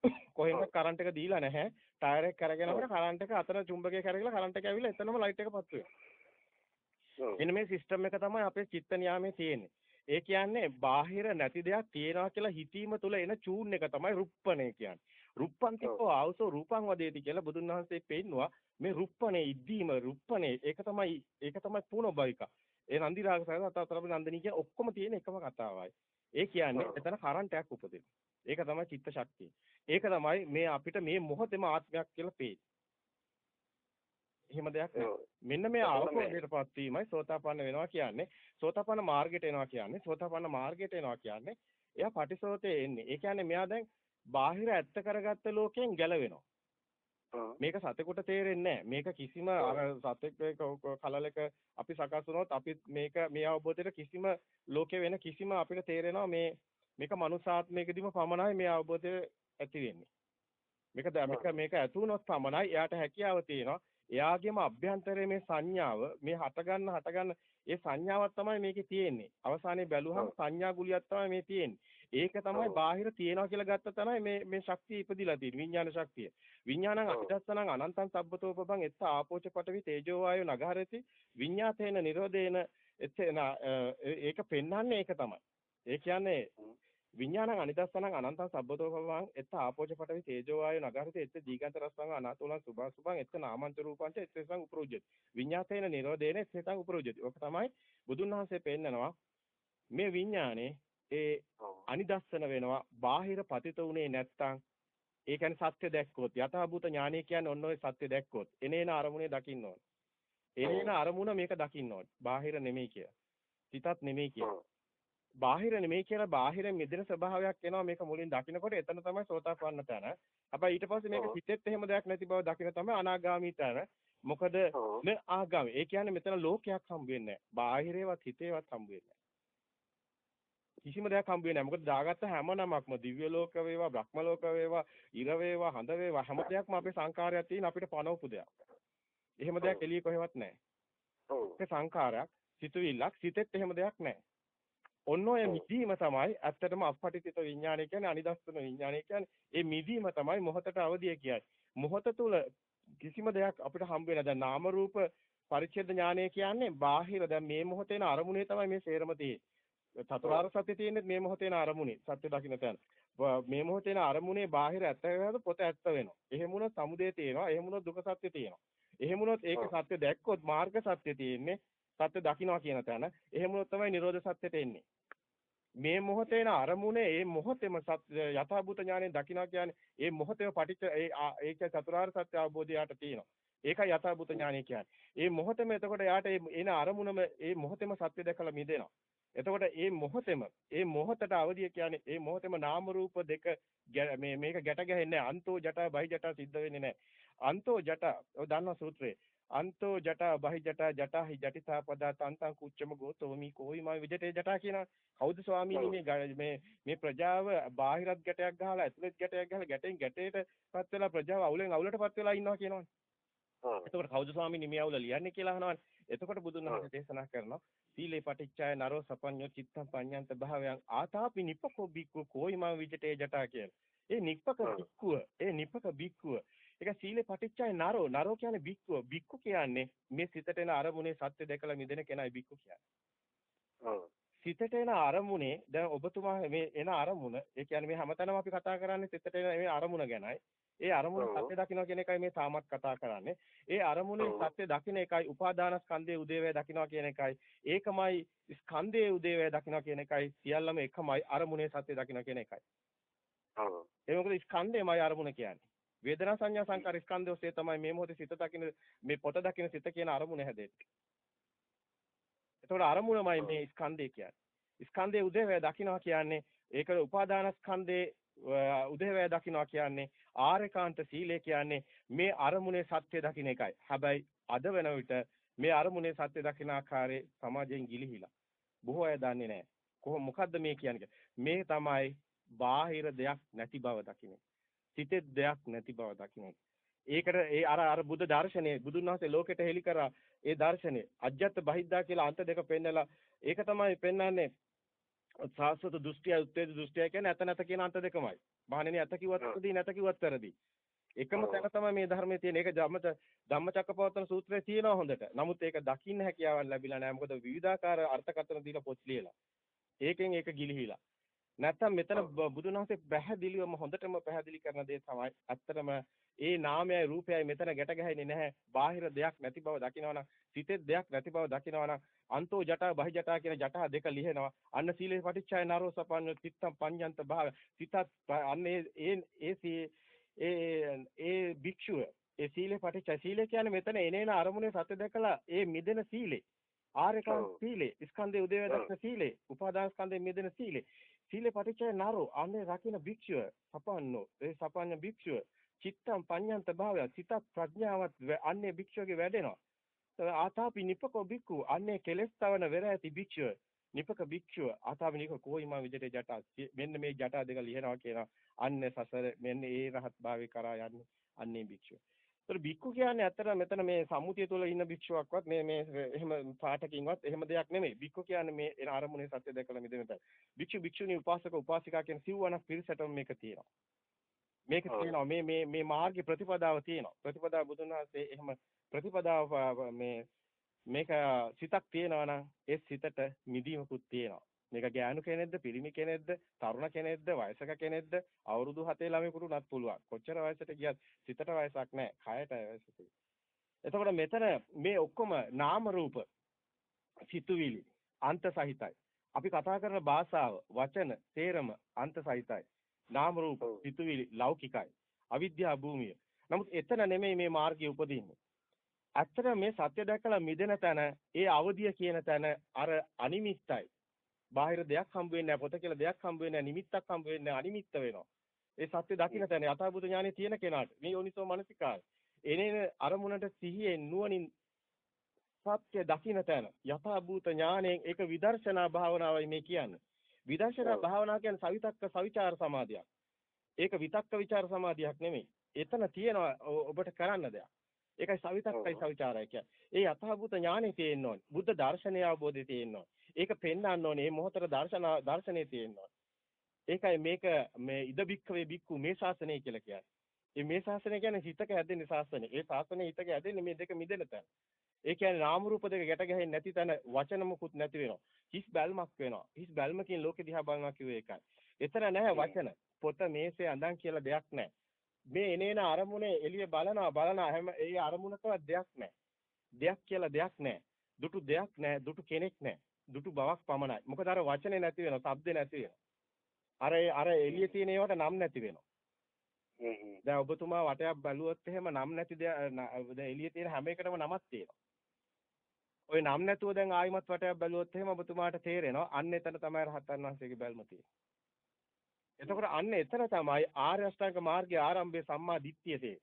කොහෙන්වත් කරන්ට් එක දීලා නැහැ. ටයර් එක කරගෙනකොට කරන්ට් එක අතන චුම්බකය කරගලා කරන්ට් එක ඇවිල්ලා එතනම ලයිට් එක පත් වෙනවා. එන්න මේ සිස්ටම් එක තමයි අපේ චිත්ත නියාමයේ තියෙන්නේ. ඒ කියන්නේ බාහිර නැති දෙයක් තියනවා කියලා හිතීම තුළ එන චූන් එක තමයි රුප්පණය කියන්නේ. රුප්පන්තිකෝ ආවසෝ රූපං වදේති කියලා බුදුන් වහන්සේ පෙන්නවා මේ රුප්පණේ ඉද්දීම රුප්පණේ ඒක තමයි ඒක තමයි පුනෝබයික. ඒ නන්දි රාග සයත අතරම නන්දිනී කියන ඔක්කොම තියෙන එකම කතාවයි. ඒ කියන්නේ එතන කරන්ට් එකක් උපදිනවා. ඒක තමයි චිත්ත ශක්තිය. ඒක තමයි මේ අපිට මේ මොහොතේම ආත්මයක් කියලා පේන්නේ. එහෙම දෙයක් මෙන්න මේ අවබෝධයටපත් වීමයි සෝතාපන්න වෙනවා කියන්නේ. සෝතාපන්න මාර්ගයට එනවා කියන්නේ. සෝතාපන්න මාර්ගයට එනවා කියන්නේ. එයා පටිසෝතේ එන්නේ. ඒ කියන්නේ මෙයා දැන් බාහිර ඇත්ත කරගත්ත ලෝකයෙන් ගැලවෙනවා. මේක සතෙකුට තේරෙන්නේ මේක කිසිම අර සතෙක් කලලක අපි සකස් වුණොත් අපි මේක මේ අවබෝධයට කිසිම ලෝකේ වෙන කිසිම අපිට තේරෙනවා මේ මේක මනුසාත්මයකදීම පමණයි මේ අවබෝධය ඇති වෙන්නේ. මේක මේක මේක ඇති වුණොත් පමණයි එයාට හැකියාව තියෙනවා. එයාගේම අභ්‍යන්තරයේ මේ සංඥාව මේ හටගන්න හටගන්න ඒ සංඥාවක් තමයි මේකේ තියෙන්නේ. අවසානයේ බැලුවහම සංඥා ගුලියක් තමයි මේ තියෙන්නේ. ඒක තමයි බාහිර තියෙනවා කියලා ගත්ත තමයි මේ මේ ශක්තිය ඉපදිලා තියෙන්නේ විඥාන ශක්තිය. විඥානං අතිදස්සනං අනන්තං සබ්බතෝපබං එත්ත ආපෝච පටවි තේජෝ වායෝ නගහරති. විඤ්ඤාතේන නිරෝධේන එතන ඒක පෙන්වන්නේ ඒක තමයි. ඒ කියන්නේ විඥානං අනිදස්සනං අනන්තං සබ්බතෝ භවං එත්ත ආපෝච පඨවි තේජෝ වායු නගරිත එත්ත දීගන්ත රස්සං අනාතුලං සුභං සුභං එත්ත නාමංච රූපංච එත්තසං උපරෝජ්ජති විඤ්ඤාතේන නිරෝධේන එත්තසං උපරෝජ්ජති ඔක තමයි බුදුන් වහන්සේ පෙන්නනවා මේ විඥානේ ඒ අනිදස්සන වෙනවා බාහිර පතිත උනේ නැත්තම් ඒ කියන්නේ සත්‍ය දැක්කොත් යථාභූත ඥානය කියන්නේ ඔන්න ඔය සත්‍ය දැක්කොත් එනේන අරමුණේ දකින්න ඕන එනේන අරමුණ මේක දකින්න ඕන බාහිර නෙමෙයි කිය. සිතත් නෙමෙයි කිය. බාහිර නෙමෙයි කියලා බාහිර මිදෙන ස්වභාවයක් එනවා මේක මුලින් දකින්නකොට එතන තමයි සෝතාපන්න තැන. හැබැයි ඊට පස්සේ මේක හිතෙත් එහෙම දෙයක් නැති බව දකින්න තමයි අනාගාමී තැන. මොකද මේ ආගාමී. ඒ කියන්නේ මෙතන ලෝකයක් හම්බ වෙන්නේ නැහැ. බාහිරේවත් හිතේවත් හම්බ වෙන්නේ කිසිම දෙයක් හම්බ වෙන්නේ නැහැ. මොකද දාගත්ත හැම නමක්ම දිව්‍ය ලෝක වේවා, බ්‍රහ්ම ලෝක වේවා, ඉර වේවා, හඳ වේවා හැම දෙයක්ම අපේ සංකාරයක් තියෙන අපිට පනවපු දෙයක්. එහෙම දෙයක් එළිය කොහෙවත් නැහැ. ඔව්. ඒ සංකාරයක්, සිතුවිල්ලක්, සිතෙත් එහෙම දෙයක් නැහැ. ඔන්න ඔය මිදීම තමයි ඇත්තටම අපපටිතිත විඥානය කියන්නේ අනිදස්සන විඥානය කියන්නේ ඒ මිදීම තමයි මොහතට අවදිය කියන්නේ. මොහත තුල කිසිම දෙයක් අපිට හම්බ වෙන දැන් නාම රූප පරිච්ඡේද ඥානය කියන්නේ බාහිර දැන් මේ මොහොතේන අරමුණේ තමයි මේ සේරම තියෙන්නේ. චතුරාර්ය සත්‍ය තියෙන්නේ මේ මොහොතේන අරමුණේ. සත්‍ය දකින්න තැන. මේ මොහොතේන අරමුණේ බාහිර ඇත්ත වෙනවද පොත ඇත්ත වෙනවා. එහෙම වුණොත් සමුදය තියෙනවා. එහෙම වුණොත් දුක සත්‍ය තියෙනවා. එහෙම වුණොත් ඒක සත්‍ය දැක්කොත් මාර්ග සත්‍ය තියෙන්නේ. සත්‍ය දකින්නවා කියන තැන. එහෙම වුණොත් තමයි නිරෝධ සත්‍යට එන්නේ. මේ මොහොතේන අරමුණේ ඒ මොහොතේම යථාභූත ඥාණයෙන් දකින්නවා කියන්නේ ඒ මොහොතේම පටිච්ච ඒ ඒක චතුරාර්ය සත්‍ය අවබෝධය යාට තියෙනවා. ඒකයි යථාභූත ඥානය කියන්නේ. ඒ මොහොතේම එතකොට යාට එන අරමුණම ඒ මොහොතේම සත්‍ය දැකලා මිදෙනවා. එතකොට මේ මොහොතෙම මේ මොහොතට අවදිය කියන්නේ මේ මොහොතෙම නාම රූප දෙක මේ මේක ගැට ගැහෙන්නේ අන්තෝ ජටා බහි ජටා සිද්ධ වෙන්නේ නැහැ. අන්තෝ ජටා ඔය දන්නා සූත්‍රේ. අන්තෝ ජටා බහි ජටා ජටාහි ජටිතා පදා තන්තං කුච්චම ගෝතෝමි කොයිමයි විජිතේ ජටා කියන කවුද ස්වාමීනි මේ මේ මේ ප්‍රජාව බාහිරත් ගැටයක් ගහලා ඇතුළත් ගැටයක් ගහලා ගැටෙන් ගැටේටපත් වෙලා ප්‍රජාව අවුලෙන් අවුලටපත් වෙලා ඉන්නවා කියනවනේ. එතකොට කවුද ස්වාමීනි මේ අවුල ලියන්නේ කියලා අහනවනේ. එතකොට බුදුන් වහන්සේ දේශනා කරනවා සීලේ පටිච්චාය නරෝ සපඤ්ඤෝ චිත්තං පඤ්ඤන්ත භාවයන් ආතාපි නිප්පකෝ බික්කු කොයිමා විජිතේ ජටා කියලා. ඒ නිප්පක බික්කුව ඒ නිප්පක බික්කුව ඒක සීලේ පටිච්චාය නරෝ නරෝ කියන්නේ බික්කුව බික්කු කියන්නේ මේ සිතට එන අරමුණේ සත්‍ය දැකලා මිදෙන කෙනයි බික්කු කියන්නේ. සිතට එන අරමුණේ දැන් ඔබතුමා මේ එන අරමුණ ඒ කියන්නේ මේ හැමතැනම අපි කතා කරන්නේ සිතට එන මේ අරමුණ ගැනයි. ඒ අරමුණ සත්‍ය දකින්න කියන එකයි මේ තාමත් කතා කරන්නේ. ඒ අරමුණේ සත්‍ය දකින්න එකයි උපාදාන ස්කන්ධයේ උදේවැය දකින්නවා කියන එකයි. ඒකමයි ස්කන්ධයේ උදේවැය දකින්නවා කියන එකයි. සියල්ලම එකමයි අරමුණේ සත්‍ය දකින්න කියන එකයි. ඔව්. ඒ මොකද ස්කන්ධයමයි අරමුණ කියන්නේ. වේදනා සංඥා සංකාර ස්කන්ධය ඔස්සේ තමයි මේ මොහොතේ සිත දකින්න මේ පොත දකින්න සිත කියන අරමුණ හැදෙන්නේ. එතකොට අරමුණමයි මේ ස්කන්ධය කියන්නේ. ස්කන්ධයේ උදේවැය දකින්නවා කියන්නේ ඒක උපාදාන ස්කන්ධයේ උදේවැය දකින්නවා කියන්නේ ආරේකාන්ත සීලය කියන්නේ මේ අරමුණේ සත්‍ය දකින්න එකයි. හැබැයි අද වෙන විට මේ අරමුණේ සත්‍ය දකින්න ආකාරයේ සමාජයෙන් ගිලිහිලා. බොහෝ අය දන්නේ නැහැ. කොහොම මොකද්ද මේ කියන්නේ? මේ තමයි බාහිර දෙයක් නැති බව දකින්නේ. සිතේ දෙයක් නැති බව දකින්නේ. ඒකට ඒ අර අර බුද්ධ දර්ශනය බුදුන් වහන්සේ ලෝකෙට හෙළි කරා ඒ දර්ශනය අජ්ජත් බහිද්දා කියලා අන්ත දෙක පෙන්නලා ඒක තමයි පෙන්වන්නේ සාස්වත දෘෂ්ටිය උත්තේජ දෘෂ්ටිය කියන්නේ අත නැත කියන අන්ත දෙකමයි. මහණෙනි අත කිව්වත් වැරදි නැත කිව්වත් වැරදි. එකම තැන තමයි මේ ධර්මයේ තියෙන. ඒක ධම්මත ධම්මචක්කපවත්තන සූත්‍රයේ තියෙනවා හොඳට. නමුත් ඒක දකින්න හැකියාවක් ලැබිලා නැහැ. මොකද විවිධාකාර අර්ථකථන දීලා පොත් ලියලා. ඒකෙන් ඒක ගිලිහිලා. නැත්තම් මෙතන බුදුන් වහන්සේ පැහැදිලිවම හොඳටම පැහැදිලි කරන දේ තමයි ඇත්තටම ඒ නාමයයි රූපයයි මෙතන ගැට ගැහෙන්නේ නැහැ. බාහිර දෙයක් නැති බව දකිනවනම්, සිතේ දෙයක් නැති බව දකිනවනම්, අන්තෝ ජටා බහි ජටා කියන ජටා දෙක ලිහෙනවා. අන්න සීලේ පටිච්චය නරෝ සපන්න චිත්තම් පඤ්ඤන්ත භාව. සිතත් අන්න ඒ ඒ ඒ ඒ භික්ෂුව ඒ සීලේ පටිච්චය සීලේ කියන්නේ මෙතන එනේන අරමුණේ සත්‍ය දැකලා ඒ මිදෙන සීලේ. ආරේකම් සීලේ, ස්කන්ධේ උදේව දක්න සීලේ, උපාදාන ස්කන්ධේ මිදෙන සීලේ. සීලේ පටිච්චය නරෝ අන්නේ රකින්න භික්ෂුව සපන්නෝ ඒ සපන්න භික්ෂුව චිත්තම් පඤ්ඤන්ත භාවය සිතත් ප්‍රඥාවත් අන්නේ භික්ෂුවගේ වැඩෙනවා. ආතාපි නිපකෝ භික්ඛු අන්නේ කෙලස් තවන වෙර ඇති භික්ෂුව නිපක භික්ෂුව ආතාපි නික කොයිම විදිහට ජටා මෙන්න මේ ජටා දෙක ලියනවා කියන අන්නේ සසර මෙන්න ඒ රහත් භාවේ කරා යන්නේ අන්නේ භික්ෂුව. ඒතර භික්ඛු කියන්නේ අතර මෙතන මේ සම්මුතිය තුළ ඉන්න භික්ෂුවක්වත් මේ මේ එහෙම පාඨකින්වත් එහෙම දෙයක් නෙමෙයි. භික්ඛු කියන්නේ මේ එන අරමුණේ සත්‍ය දැකලා මිදෙන තැන. භික්ෂු භික්ෂුණී උපාසක උපාසිකා කියන සිව්වනක් පිරිසටම මේක තියෙනවා. මේක තියෙනවා මේ මේ මේ මාර්ග ප්‍රතිපදාව තියෙනවා. ප්‍රතිපදාව බුදුන් වහන්සේ එහෙම ප්‍රතිපදාව මේ මේක සිතක් තියෙනවා නම් ඒ සිතට මිදීමකුත් තියෙනවා. මේක ගෑනු කෙනෙක්ද, පිරිමි කෙනෙක්ද, තරුණ කෙනෙක්ද, වයසක කෙනෙක්ද, අවුරුදු 7 ළමයෙකුට උනත් පුළුවන්. කොච්චර වයසට ගියත් සිතට වයසක් නැහැ, කයට වයසක්. එතකොට මෙතන මේ ඔක්කොම නාම රූප සිතුවිලි අන්ත සහිතයි. අපි කතා කරන භාෂාව, වචන, තේරම අන්ත සහිතයි. නාම රූප සිතුවිලි ලෞකිකයි. අවිද්‍යා භූමිය. නමුත් එතන නෙමෙයි මේ මාර්ගය උපදින්නේ. ඇත්තට මේ සත්‍ය දැකලා මිදෙන තැන ඒ අවදිය කියන තැන අර අනිමිත්තයි. බාහිර දෙයක් හම්බ වෙන්නේ නැහැ පොත කියලා දෙයක් හම්බ වෙන්නේ නැහැ නිමිත්තක් හම්බ වෙන්නේ නැහැ අනිමිත්ත වෙනවා. ඒ සත්‍ය දකින්න තැන යථාභූත ඥානෙ තියෙන කෙනාට මේ යෝනිසෝ මනසිකාරය. එනේන අරමුණට සිහියෙන් නුවණින් සත්‍ය දකින්න තැන යථාභූත ඥාණයෙන් ඒක විදර්ශනා භාවනාවයි මේ කියන්නේ. විදර්ශනා භාවනාව කියන්නේ සවිතක්ක සවිචාර සමාධියක්. ඒක විතක්ක විචාර සමාධියක් නෙමෙයි. එතන තියෙනවා ඔබට කරන්න දෙයක්. ඒකයි සවිතක්කයි සවිචාරය කියන්නේ. ඒ යථාභූත ඥානෙ තියෙන්න ඕනේ. බුද්ධ දර්ශනය අවබෝධය තියෙන්න ඕනේ. ඒක පෙන්වන්න ඕනේ. මේ මොහතර දර්ශන දර්ශනය තියෙන්න ඕනේ. ඒකයි මේක මේ ඉද බික්කවේ බික්කු මේ ශාසනය කියලා කියන්නේ. මේ මේ ශාසනය කියන්නේ හිතක හැදෙන ශාසනය. ඒ ශාසනය හිතක හැදෙන්නේ මේ දෙක මිදෙන තැන. ඒ කියන්නේ නාම රූප දෙක ගැට ගැහෙන්නේ නැති තැන වචන මුකුත් නැති වෙනවා. හිස් බැල්මක් වෙනවා. හිස් බැල්මකින් ලෝකෙ දිහා බලනවා කිව්වේ ඒකයි. එතන නැහැ වචන. පොත මේසේ අඳන් කියලා දෙයක් නැහැ. මේ එනේන අරමුණේ එළිය බලනවා බලනවා හැම ඒ අරමුණකවත් දෙයක් නැහැ. දෙයක් කියලා දෙයක් නැහැ. දුටු දෙයක් නැහැ. දුටු කෙනෙක් නැහැ. දුටු බවක් පමණයි. මොකද අර වචනේ නැති වෙනවා. ශබ්ද නැති වෙනවා. අර අර එළිය තියෙන ඒවාට නම් නැති වෙනවා. දැන් ඔබතුමා වටයක් බැලුවොත් එහෙම නම් නැති දේ එළිය තියෙන හැම එකටම නමක් තියෙනවා. ওই නම් නැතුව දැන් ආයිමත් වටයක් බැලුවොත් එහෙම ඔබතුමාට තේරෙනවා අන්න එතන තමයි රහතන් වහන්සේගේ බැල්ම තියෙන්නේ. එතකොට අන්න එතන තමයි ආර්ය අෂ්ටාංග මාර්ගයේ ආරම්භයේ සම්මා දිට්ඨිය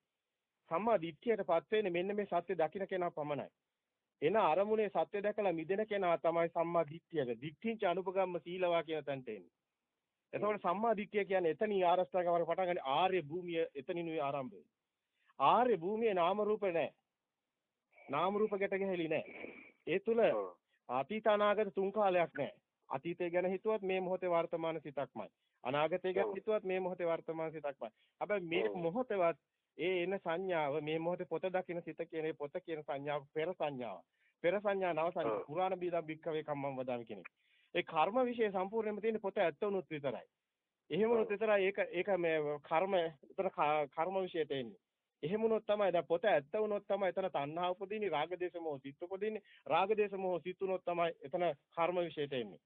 සම්මා දිට්ඨියටපත් වෙන්නේ මෙන්න මේ සත්‍ය දකින්න කෙනා පමණයි. එන අරමුණේ සත්‍ය දැකලා මිදෙන කෙනා තමයි සම්මා දිට්ඨියක. දිට්ඨිංච අනුපගම්ම සීලවා කියන තැනට එන්නේ. එතකොට සම්මා දිට්ඨිය කියන්නේ එතනින් ආරෂ්ඨාංග මාර්ග පටන් ගන්න ආර්ය භූමිය එතනිනුයි ආරම්භ ආර්ය භූමියේ නාම රූප නැහැ. නාම රූප ගැට ගැහෙලි නැහැ. ඒ තුල අතීත අනාගත තුන් කාලයක් නැහැ. අතීතය ගැන හිතුවත් මේ මොහොතේ වර්තමාන සිතක්මයි. අනාගතය ගැන හිතුවත් මේ මොහොතේ වර්තමාන සිතක්මයි. හැබැයි මේ මොහොතේවත් ඒ එන සංඥාව මේ මොහොතේ පොත දකින සිත කියන පොත කියන සංඥාව පෙර සංඥාව. පෙර සංඥා නව සංඥා පුරාණ බීදම් බික්කවේ කම්මම් වදාමි කෙනෙක්. ඒ කර්ම વિશે සම්පූර්ණයෙන්ම තියෙන පොත ඇත්ත උනුත් විතරයි. එහෙම උනුත් විතරයි ඒක ඒක මේ කර්ම උතර කර්ම විශේෂයට එන්නේ. එහෙම වුණොත් තමයි දැන් පොත ඇත්ත වුණොත් තමයි එතන තණ්හා උපදින්නේ රාගදේශ මොහ සිත් උපදින්නේ රාගදේශ මොහ සිත් වුණොත් තමයි එතන කර්ම විශේෂයට එන්නේ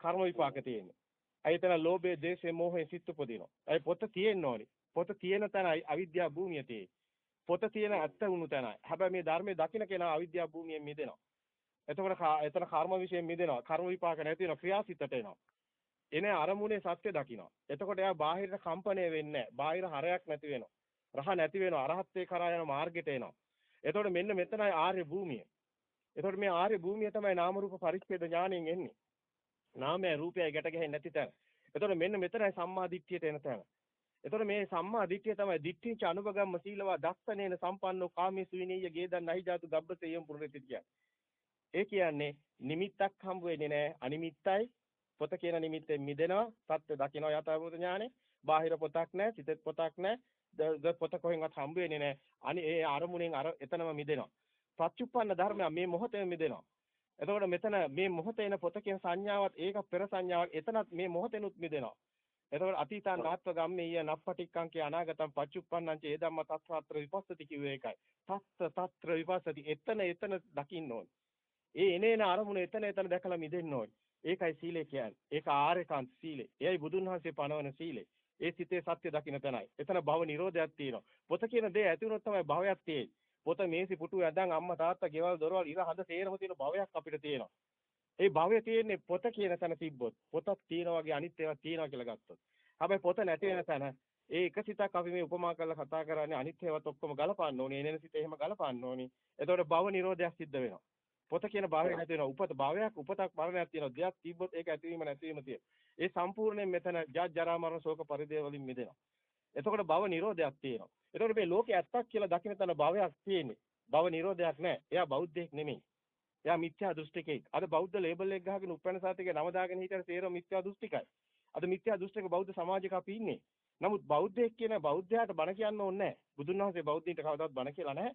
කර්ම විපාක තියෙන්නේ අය එතන ලෝභය දේශය මොහේ සිත් උපදිනවා අය පොත තියෙන්න ඕනි පොත තියෙන තැනයි අවිද්‍යා භූමිය තියෙන්නේ පොත තියෙන ඇත්ත වුණු තැනයි හැබැයි මේ ධර්මයේ දකින්න කෙනා අවිද්‍යා භූමියෙන් මිදෙනවා එතකොට එතන කර්ම විශේෂයෙන් මිදෙනවා කර්ම විපාක නැති වෙනවා ක්‍රියාසිතට එනවා එනේ අරමුණේ සත්‍ය දකිනවා එතකොට එයා බාහිර කම්පණය වෙන්නේ නැහැ බාහිර හරයක් නැති වෙනවා රහ නැති වෙනවා අරහත්ත්වේ කරා යන මාර්ගයට එනවා. එතකොට මෙන්න මෙතනයි ආර්ය භූමිය. එතකොට මේ ආර්ය භූමිය තමයි නාම රූප පරිච්ඡේද ඥාණයෙන් එන්නේ. නාමය රූපයයි ගැට ගැහෙන්නේ නැති තැන. එතකොට මෙන්න මෙතනයි සම්මා දිට්ඨියට එන තැන. එතකොට මේ සම්මා දිට්ඨිය තමයි දිට්ඨිච අනුභගම්ම සීලවා දස්සනේන සම්පන්නෝ කාමේසු විනීය ගේදන් නහි ජාතු ගබ්බසෙයම් පුරුණිත කියන්නේ. ඒ කියන්නේ නිමිත්තක් හම්බ වෙන්නේ නැහැ අනිමිත්තයි පොත කියන නිමිත්තෙන් මිදෙනවා සත්‍ය දකිනවා යථාභූත ඥානෙ බාහිර පොතක් නැහැ සිතෙත් පොතක් නැහැ ද පොත කොහෙන්වත් හම්බ වෙන්නේ නැහැ. අනේ ඒ අරමුණෙන් අර එතනම මිදෙනවා. පච්චුප්පන්න ධර්මය මේ මොහොතේම මිදෙනවා. එතකොට මෙතන මේ මොහොතේ එන පොත කියන සංඥාවත් ඒක පෙර සංඥාවක් එතනත් මේ මොහොතෙනුත් මිදෙනවා. එතකොට අතීතං නාත්ව ගම්මේය නප්පටික්කං කිය අනාගතං පච්චුප්පන්නං ච ඒ ධම්ම තත්ත්‍ර විපස්සති කිව්වේ ඒකයි. තත්ත්‍ර තත්ත්‍ර විපස්සති එතන එතන දකින්න ඕනේ. ඒ එනේන අරමුණ එතන එතන දැකලා මිදෙන්න ඕනේ. ඒකයි සීලය කියන්නේ. ඒක ආර්යකාන්ත සීලය. එයයි බුදුන් වහන්සේ පනවන සීලය. ඒ සිතේ සත්‍ය දකින්න තැනයි. එතන භව නිරෝධයක් තියෙනවා. පොත කියන දේ ඇති වුණොත් තමයි භවයක් තියෙන්නේ. පොත මේසි පුටු ඇඳන් අම්මා තාත්තා ගෙවල් දොරවල් ඉර හඳ සේරම තියෙන භවයක් අපිට තියෙනවා. ඒ භවය තියෙන්නේ පොත කියන තැන තිබ්බොත්. පොතක් තියෙනවා වගේ අනිත් ඒවා තියෙනවා කියලා ගත්තොත්. හැබැයි පොත නැති වෙන තැන ඒ එක සිතක් අපි මේ උපමා කරලා කතා කරන්නේ අනිත් ඒවාත් ඔක්කොම ගලපන්න ඕනේ. එනෙන සිත එහෙම ගලපන්න ඕනේ. එතකොට භව නිරෝධයක් සිද්ධ වෙනවා. පොත කියන භාවය නැති වෙනවා. උපත භාවයක් උපතක් මරණයක් තියෙනවා. දෙයක් තිබ්බොත් ඒක ඇතිවීම නැතිවීම තියෙනවා. ඒ සම්පූර්ණයෙන් මෙතන ජාත් ජරා මරණ ශෝක පරිදේ වලින් මිදෙනවා. එතකොට භව නිරෝධයක් තියෙනවා. එතකොට මේ ලෝකේ ඇත්තක් කියලා දකින්න තන භවයක් තියෙන්නේ. භව නිරෝධයක් නැහැ. එයා බෞද්ධයෙක් නෙමෙයි. එයා මිත්‍යා දෘෂ්ටිකෙක්. අද බෞද්ධ ලේබල් එක ගහගෙන උපැන්න සාතිකේ නම දාගෙන හිටියට තේරෙව මිත්‍යා දෘෂ්ටිකයි. අද මිත්‍යා දෘෂ්ටික බෞද්ධ සමාජයක අපි ඉන්නේ. නමුත් බෞද්ධයෙක් කියන බෞද්ධයාට බණ කියන්න ඕනේ නැහැ. බුදුන් වහන්සේ බෞද්ධයින්ට කවදාවත් බණ කියලා නැහැ.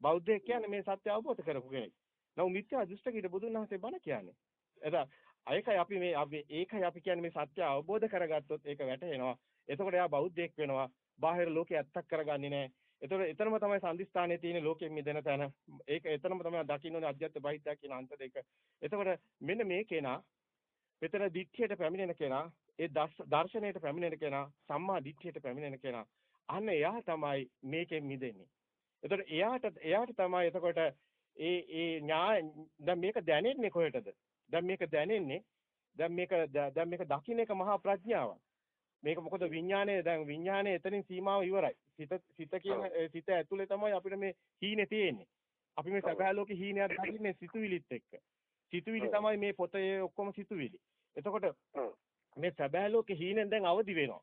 බෞද්ධයෙක් කියන්නේ මේ සත්‍ය අවබෝධ කරපු කෙනෙක්. නමුත් මිත්‍යා දෘෂ්ටිකීට බුදුන් වහන්සේ බණ කියන්නේ. එදා ඒකයි අපි මේ අපි ඒකයි අපි කියන්නේ මේ සත්‍ය අවබෝධ කරගත්තොත් ඒක වැටහෙනවා. එතකොට එයා බෞද්ධයෙක් වෙනවා. බාහිර ලෝකේ ඇත්තක් කරගන්නේ නැහැ. එතකොට එතරම් තමයි සම්දිස්ථානයේ තියෙන ලෝකෙන් මිදෙන තැන. ඒක එතරම් තමයි දකින්න ඕනේ අධ්‍යාත්ම බහිද්දා කියන අන්ත දෙක. එතකොට මෙන්න මේ කෙනා මෙතන දිට්ඨියට පැමිණෙන කෙනා, ඒ දර්ශනයට පැමිණෙන කෙනා, සම්මා දිට්ඨියට පැමිණෙන කෙනා. අන්න එයා තමයි මේකෙන් මිදෙන්නේ. එතකොට එයාට එයාට තමයි එතකොට ඒ ඒ ඥා දැන් මේක දැනෙන්නේ කොහෙටද? දැන් මේක දැනෙන්නේ දැන් මේක දැන් මේක දකින්න එක මහා ප්‍රඥාවක්. මේක මොකද විඥානයේ දැන් විඥානයේ එතනින් සීමාව ඉවරයි. සිත සිත කියන සිත ඇතුලේ තමයි අපිට මේ හීනේ තියෙන්නේ. අපි මේ සබහා ලෝකේ හීනයක් දකින්නේ සිතුවිලිත් එක්ක. සිතුවිලි තමයි මේ පොතේ ඔක්කොම සිතුවිලි. එතකොට මේ සබහා ලෝකේ හීනෙන් දැන් අවදි වෙනවා.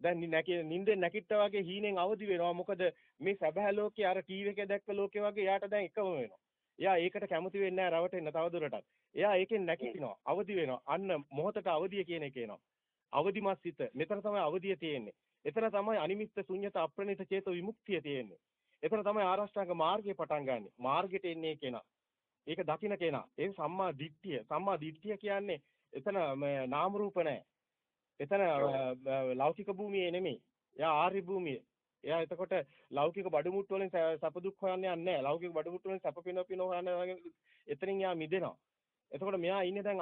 දැන් නැකි නිින්දෙන් නැකිට්ටා වගේ හීනෙන් අවදි වෙනවා. මොකද මේ සබහා ලෝකේ අර ටීවී එකේ දැක්ක ලෝකේ වගේ යාට දැන් එකම වෙනවා. එයා ඒකට කැමති වෙන්නේ නැහැ රවටෙන්න තවදුරටත්. එයා ඒකෙන් නැගිටිනවා, අවදි වෙනවා. අන්න මොහොතට අවදිය කියන එක එනවා. අවදිමත් සිත. මෙතන තමයි අවදිය තියෙන්නේ. එතන තමයි අනිමිත්ත ශුන්්‍යත අප්‍රණිත චේතෝ විමුක්තිය තියෙන්නේ. එතන තමයි ආරෂ්ඨාංග මාර්ගය පටන් ගන්නෙ. මාර්ගෙට එන්නේ කෙනා. ඒක දකින්න කෙනා. ඒ සම්මා දිට්ඨිය. සම්මා දිට්ඨිය කියන්නේ එතන නාම රූප නැහැ. එතන ලෞකික භූමියේ නෙමෙයි. එයා ආර්ය භූමියේ. එයා එතකොට ලෞකික බඩු මුට්ටු වලින් සැප දුක් හොයන්නේ නැහැ. ලෞකික බඩු මුට්ටු වලින් සැප පිනව පිනව හොයන්නේ එතනින් එයා මිදෙනවා. එතකොට මෙයා ඉන්නේ දැන්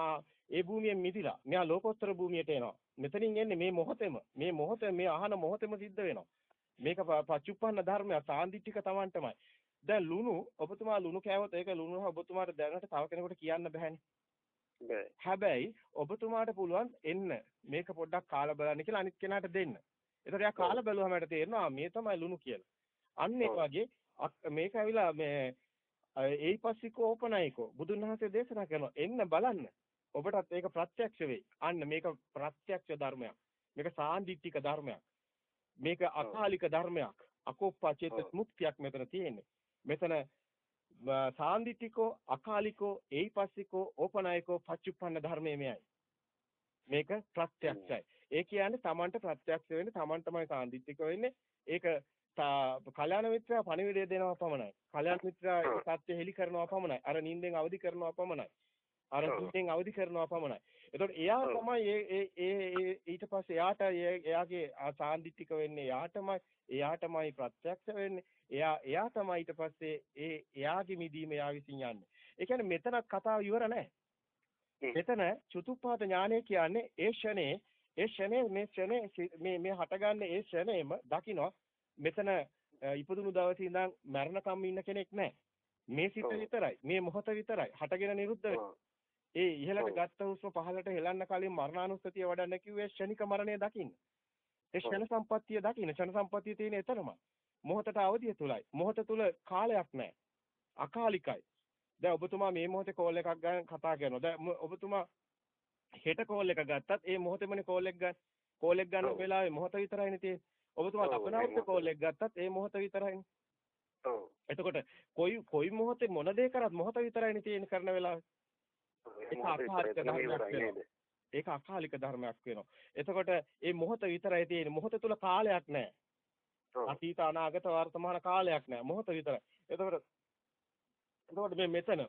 ඒ භූමියෙන් මිදිලා. මෙයා ලෝකෝත්තර භූමියට එනවා. මෙතනින් එන්නේ මේ මොහොතේම. මේ මොහොතේ මේ අහන මොහොතේම සිද්ධ වෙනවා. මේක පච්චුප්පන්න ධර්මය සාන්දිටික Tamanටමයි. දැන් ලුණු ඔබතුමා ලුණු කෑවොත් ඒක ලුණු ඔබතුමාට දැනට තව කෙනෙකුට කියන්න බෑනේ. හැබැයි ඔබතුමාට පුළුවන් එන්න මේක පොඩ්ඩක් කාලා බලන්න කියලා අනිත් කෙනාට දෙන්න. එතකොට එයා කාලා බැලුවම මට තේරෙනවා මේ තමයි ලුණු කියලා. අන්න ඒ වගේ මේක ඇවිල්ලා මේ ඒයිපස්සිකෝ ඕපනයිකෝ බුදුන් වහන්සේ දේශනා කරනවා එන්න බලන්න. ඔබටත් ඒක ප්‍රත්‍යක්ෂ වෙයි. අන්න මේක ප්‍රත්‍යක්ෂ ධර්මයක්. මේක සාන්දිටික ධර්මයක්. මේක අකාලික ධර්මයක්. අකෝපචේත මුක්තියක් මෙතන තියෙන්නේ. මෙතන සාන්දිටිකෝ අකාලිකෝ ඒයිපස්සිකෝ ඕපනයිකෝ පච්චුප්පන්න ධර්මයේ මෙයයි. මේක ප්‍රත්‍යක්ෂයි. ඒ කියන්නේ Tamanට ප්‍රත්‍යක්ෂ වෙන්නේ Taman තමයි සාන්දිටික වෙන්නේ. ඒක කල්‍යාණ මිත්‍රා පණිවිඩය දෙනවා පමණයි. කල්‍යාණ මිත්‍රා සත්‍ය හෙලි කරනවා පමණයි. අර නිින්දෙන් අවදි කරනවා පමණයි. අර නිින්දෙන් අවදි කරනවා පමණයි. එතකොට එයා තමයි ඒ ඒ ඊට පස්සේ එයාට එයාගේ සාන්දිටික වෙන්නේ එයාටමයි එයාටමයි ප්‍රත්‍යක්ෂ වෙන්නේ. එයා එයා තමයි ඊට පස්සේ ඒ එයාගේ මිදීම එයා විසින් යන්නේ. ඒ කියන්නේ මෙතන කතාව ඉවර නැහැ. මෙතන චතුප්පාද ඥානය කියන්නේ ඒ ෂනේ ඒ ෂනේ මේ ෂනේ මේ මේ හටගන්නේ ඒ ෂනේම දකින්න මෙතන ඉපදුණු දවසේ ඉඳන් මරණකම් ඉන්න කෙනෙක් නැහැ. මේ සිත විතරයි. මේ මොහොත විතරයි. හටගෙන නිරුද්ධ ඒ ඉහළට ගත්ත හුස්ම පහළට හෙලන්න කලින් මරණානුස්සතිය වඩන්න කිව්වේ ෂණික මරණය දකින්න. ඒ ෂණ සම්පත්තිය දකින්න. ෂණ සම්පත්තිය තියෙන එතරම්. මොහොතට අවදිය තුලයි. මොහොත තුල කාලයක් නැහැ. අකාලිකයි. දැන් ඔබතුමා මේ මොහොතේ කෝල් එකක් ගන්න කතා කරනවා. දැන් ඔබතුමා හෙට කෝල් එක ගත්තත් ඒ මොහොතේමනේ කෝල් එක ගන්න. කෝල් එක ගන්න වෙලාවේ මොහොත විතරයිනේ තියෙන්නේ. ඔබතුමා තපනවුත් කෝල් එක ගත්තත් ඒ මොහොත විතරයිනේ. ඔව්. එතකොට කොයි කොයි මොහොතේ මොන දේ කරත් මොහොත විතරයිනේ තියෙන්නේ කරන වෙලාවේ. ඒක අකාලික ධර්මයක් වෙනවා. ඒක අකාලික ධර්මයක් වෙනවා. එතකොට මේ මොහොත විතරයි තියෙන්නේ. මොහොත තුල කාලයක් නැහැ. අතීත අනාගත වර්තමාන කාලයක් නැහැ. මොහොත විතරයි. එතකොට එතකොට මේ මෙතන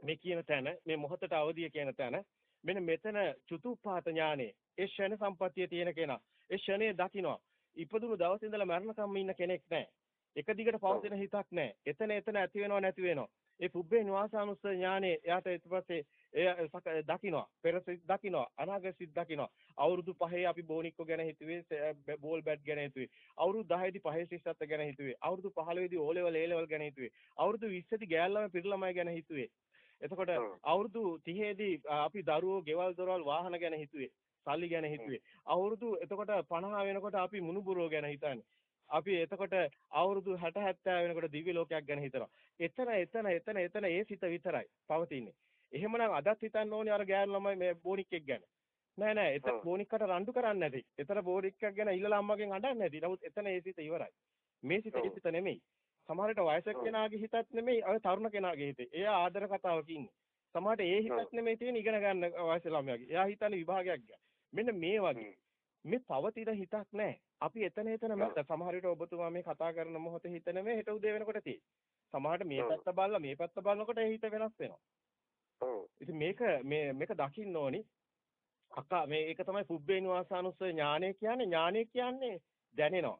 මේ කියන තැන මේ මොහොතට අවදිය කියන තැන මෙන්න මෙතන චුතුප්පාත ඥානෙ ඒ ෂණ සම්පත්තිය තියෙන කෙනා ඒ ෂණේ දකින්නවා ඉපදුණු දවසේ ඉඳලා මරණකම්ම ඉන්න කෙනෙක් නැහැ එක දිගට පවතින හිතක් නැහැ එතන එතන ඇති වෙනව නැති වෙනව ඒ පුබ්බේ නිවාසානුස්ස ඥානෙ එයාට ඊට පස්සේ එය දකින්නවා පෙර සිත් දකින්නවා අනාගත සිත් දකින්නවා අවුරුදු 5 අපි බෝනික්කෝ ගැන හිතුවේ බෝල් බැට් ගැන හිතුවේ. අවුරුදු 10 දී පහේ ශිෂ්‍යත්ව ගැන හිතුවේ. අවුරුදු 15 දී ඕ ලෙවල් ඒ ලෙවල් ගැන හිතුවේ. අවුරුදු 20 දී ගෑල්ලම පිරිළමයි ගැන හිතුවේ. එතකොට අවුරුදු 30 දී අපි දරුවෝ ගෙවල් දොරවල් වාහන ගැන හිතුවේ. සල්ලි ගැන හිතුවේ. අවුරුදු එතකොට 50 වෙනකොට අපි මුණුබුරෝ ගැන හිතන්නේ. අපි එතකොට අවුරුදු 60 70 වෙනකොට දිව්‍ය ලෝකයක් ගැන හිතනවා. එතන එතන එතන එතන ඒ සිත විතරයි පවතින්නේ. එහෙමනම් අදත් හිතන්න ඕනේ අර ගෑනු ළමයි මේ බෝනික්ෙක් ගැන. නෑ නෑ එතන බෝනික්කට රණ්ඩු කරන්නේ නැති. එතන බෝනික්කක් ගැන ඉල්ලලා අම්මගෙන් අඬන්නේ නැති. නමුත් එතන ඒ සිත ඉවරයි. මේ සිත ඒ සිත නෙමෙයි. සමහරට වයසක කෙනාගේ හිතත් නෙමෙයි අර තරුණ කෙනාගේ හිතේ. එයා ආදර කතාවක ඉන්නේ. සමහරට ඒ හිතත් නෙමෙයි තියෙන ඉගෙන ගන්න වයස ළමයාගේ. එයා හිතන්නේ විභාගයක් ගැන. මෙන්න මේ වගේ. මේ පවතින හිතක් නැහැ. අපි එතන එතන මත සමහර විට ඔබතුමා මේ කතා කරන මොහොතේ හිතන මේ හෙට උදේ වෙනකොට තියෙන්නේ. සමහරට මේ පැත්ත බලලා මේ පැත්ත බලනකොට ඒ හිත වෙනස් වෙනවා. ඉතින් මේක මේ මේක දකින්න ඕනි. අක්කා මේ ඒක තමයි පුබ්බේ නිවාසානුස්සය ඥානය කියන්නේ ඥානය කියන්නේ දැනෙනවා.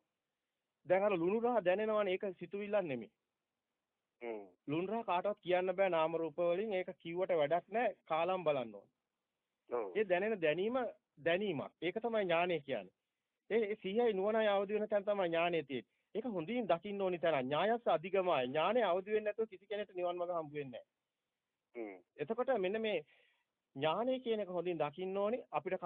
දැන් අර ලුණු රහ දැනෙනවනේ ඒක සිතුවිල්ලක් නෙමෙයි. හ්ම්. ලුණු රහ කාටවත් කියන්න බෑ නාම රූප වලින් ඒක කිව්වට වැඩක් නැහැ කාලම් බලන්න ඕනේ. ඒ දැනෙන දැනීම දැනීමක්. ඒක තමයි ඥානය කියන්නේ. ඒ සිහියයි නුවණයි අවදි වෙන තැන තමයි ඥානය තියෙන්නේ. ඒක හොඳින් දකින්න ඕනි තැන. ඥායස්ස අධිගමයි. ඥානය අවදි වෙන්නේ නැතුව කිසි කෙනෙකුට නිවන් මඟ හම්බ වෙන්නේ නැහැ. එතකොට මෙන්න මේ ඥානය කියන එක හොඳින් දකින්න ඕනි. අපිට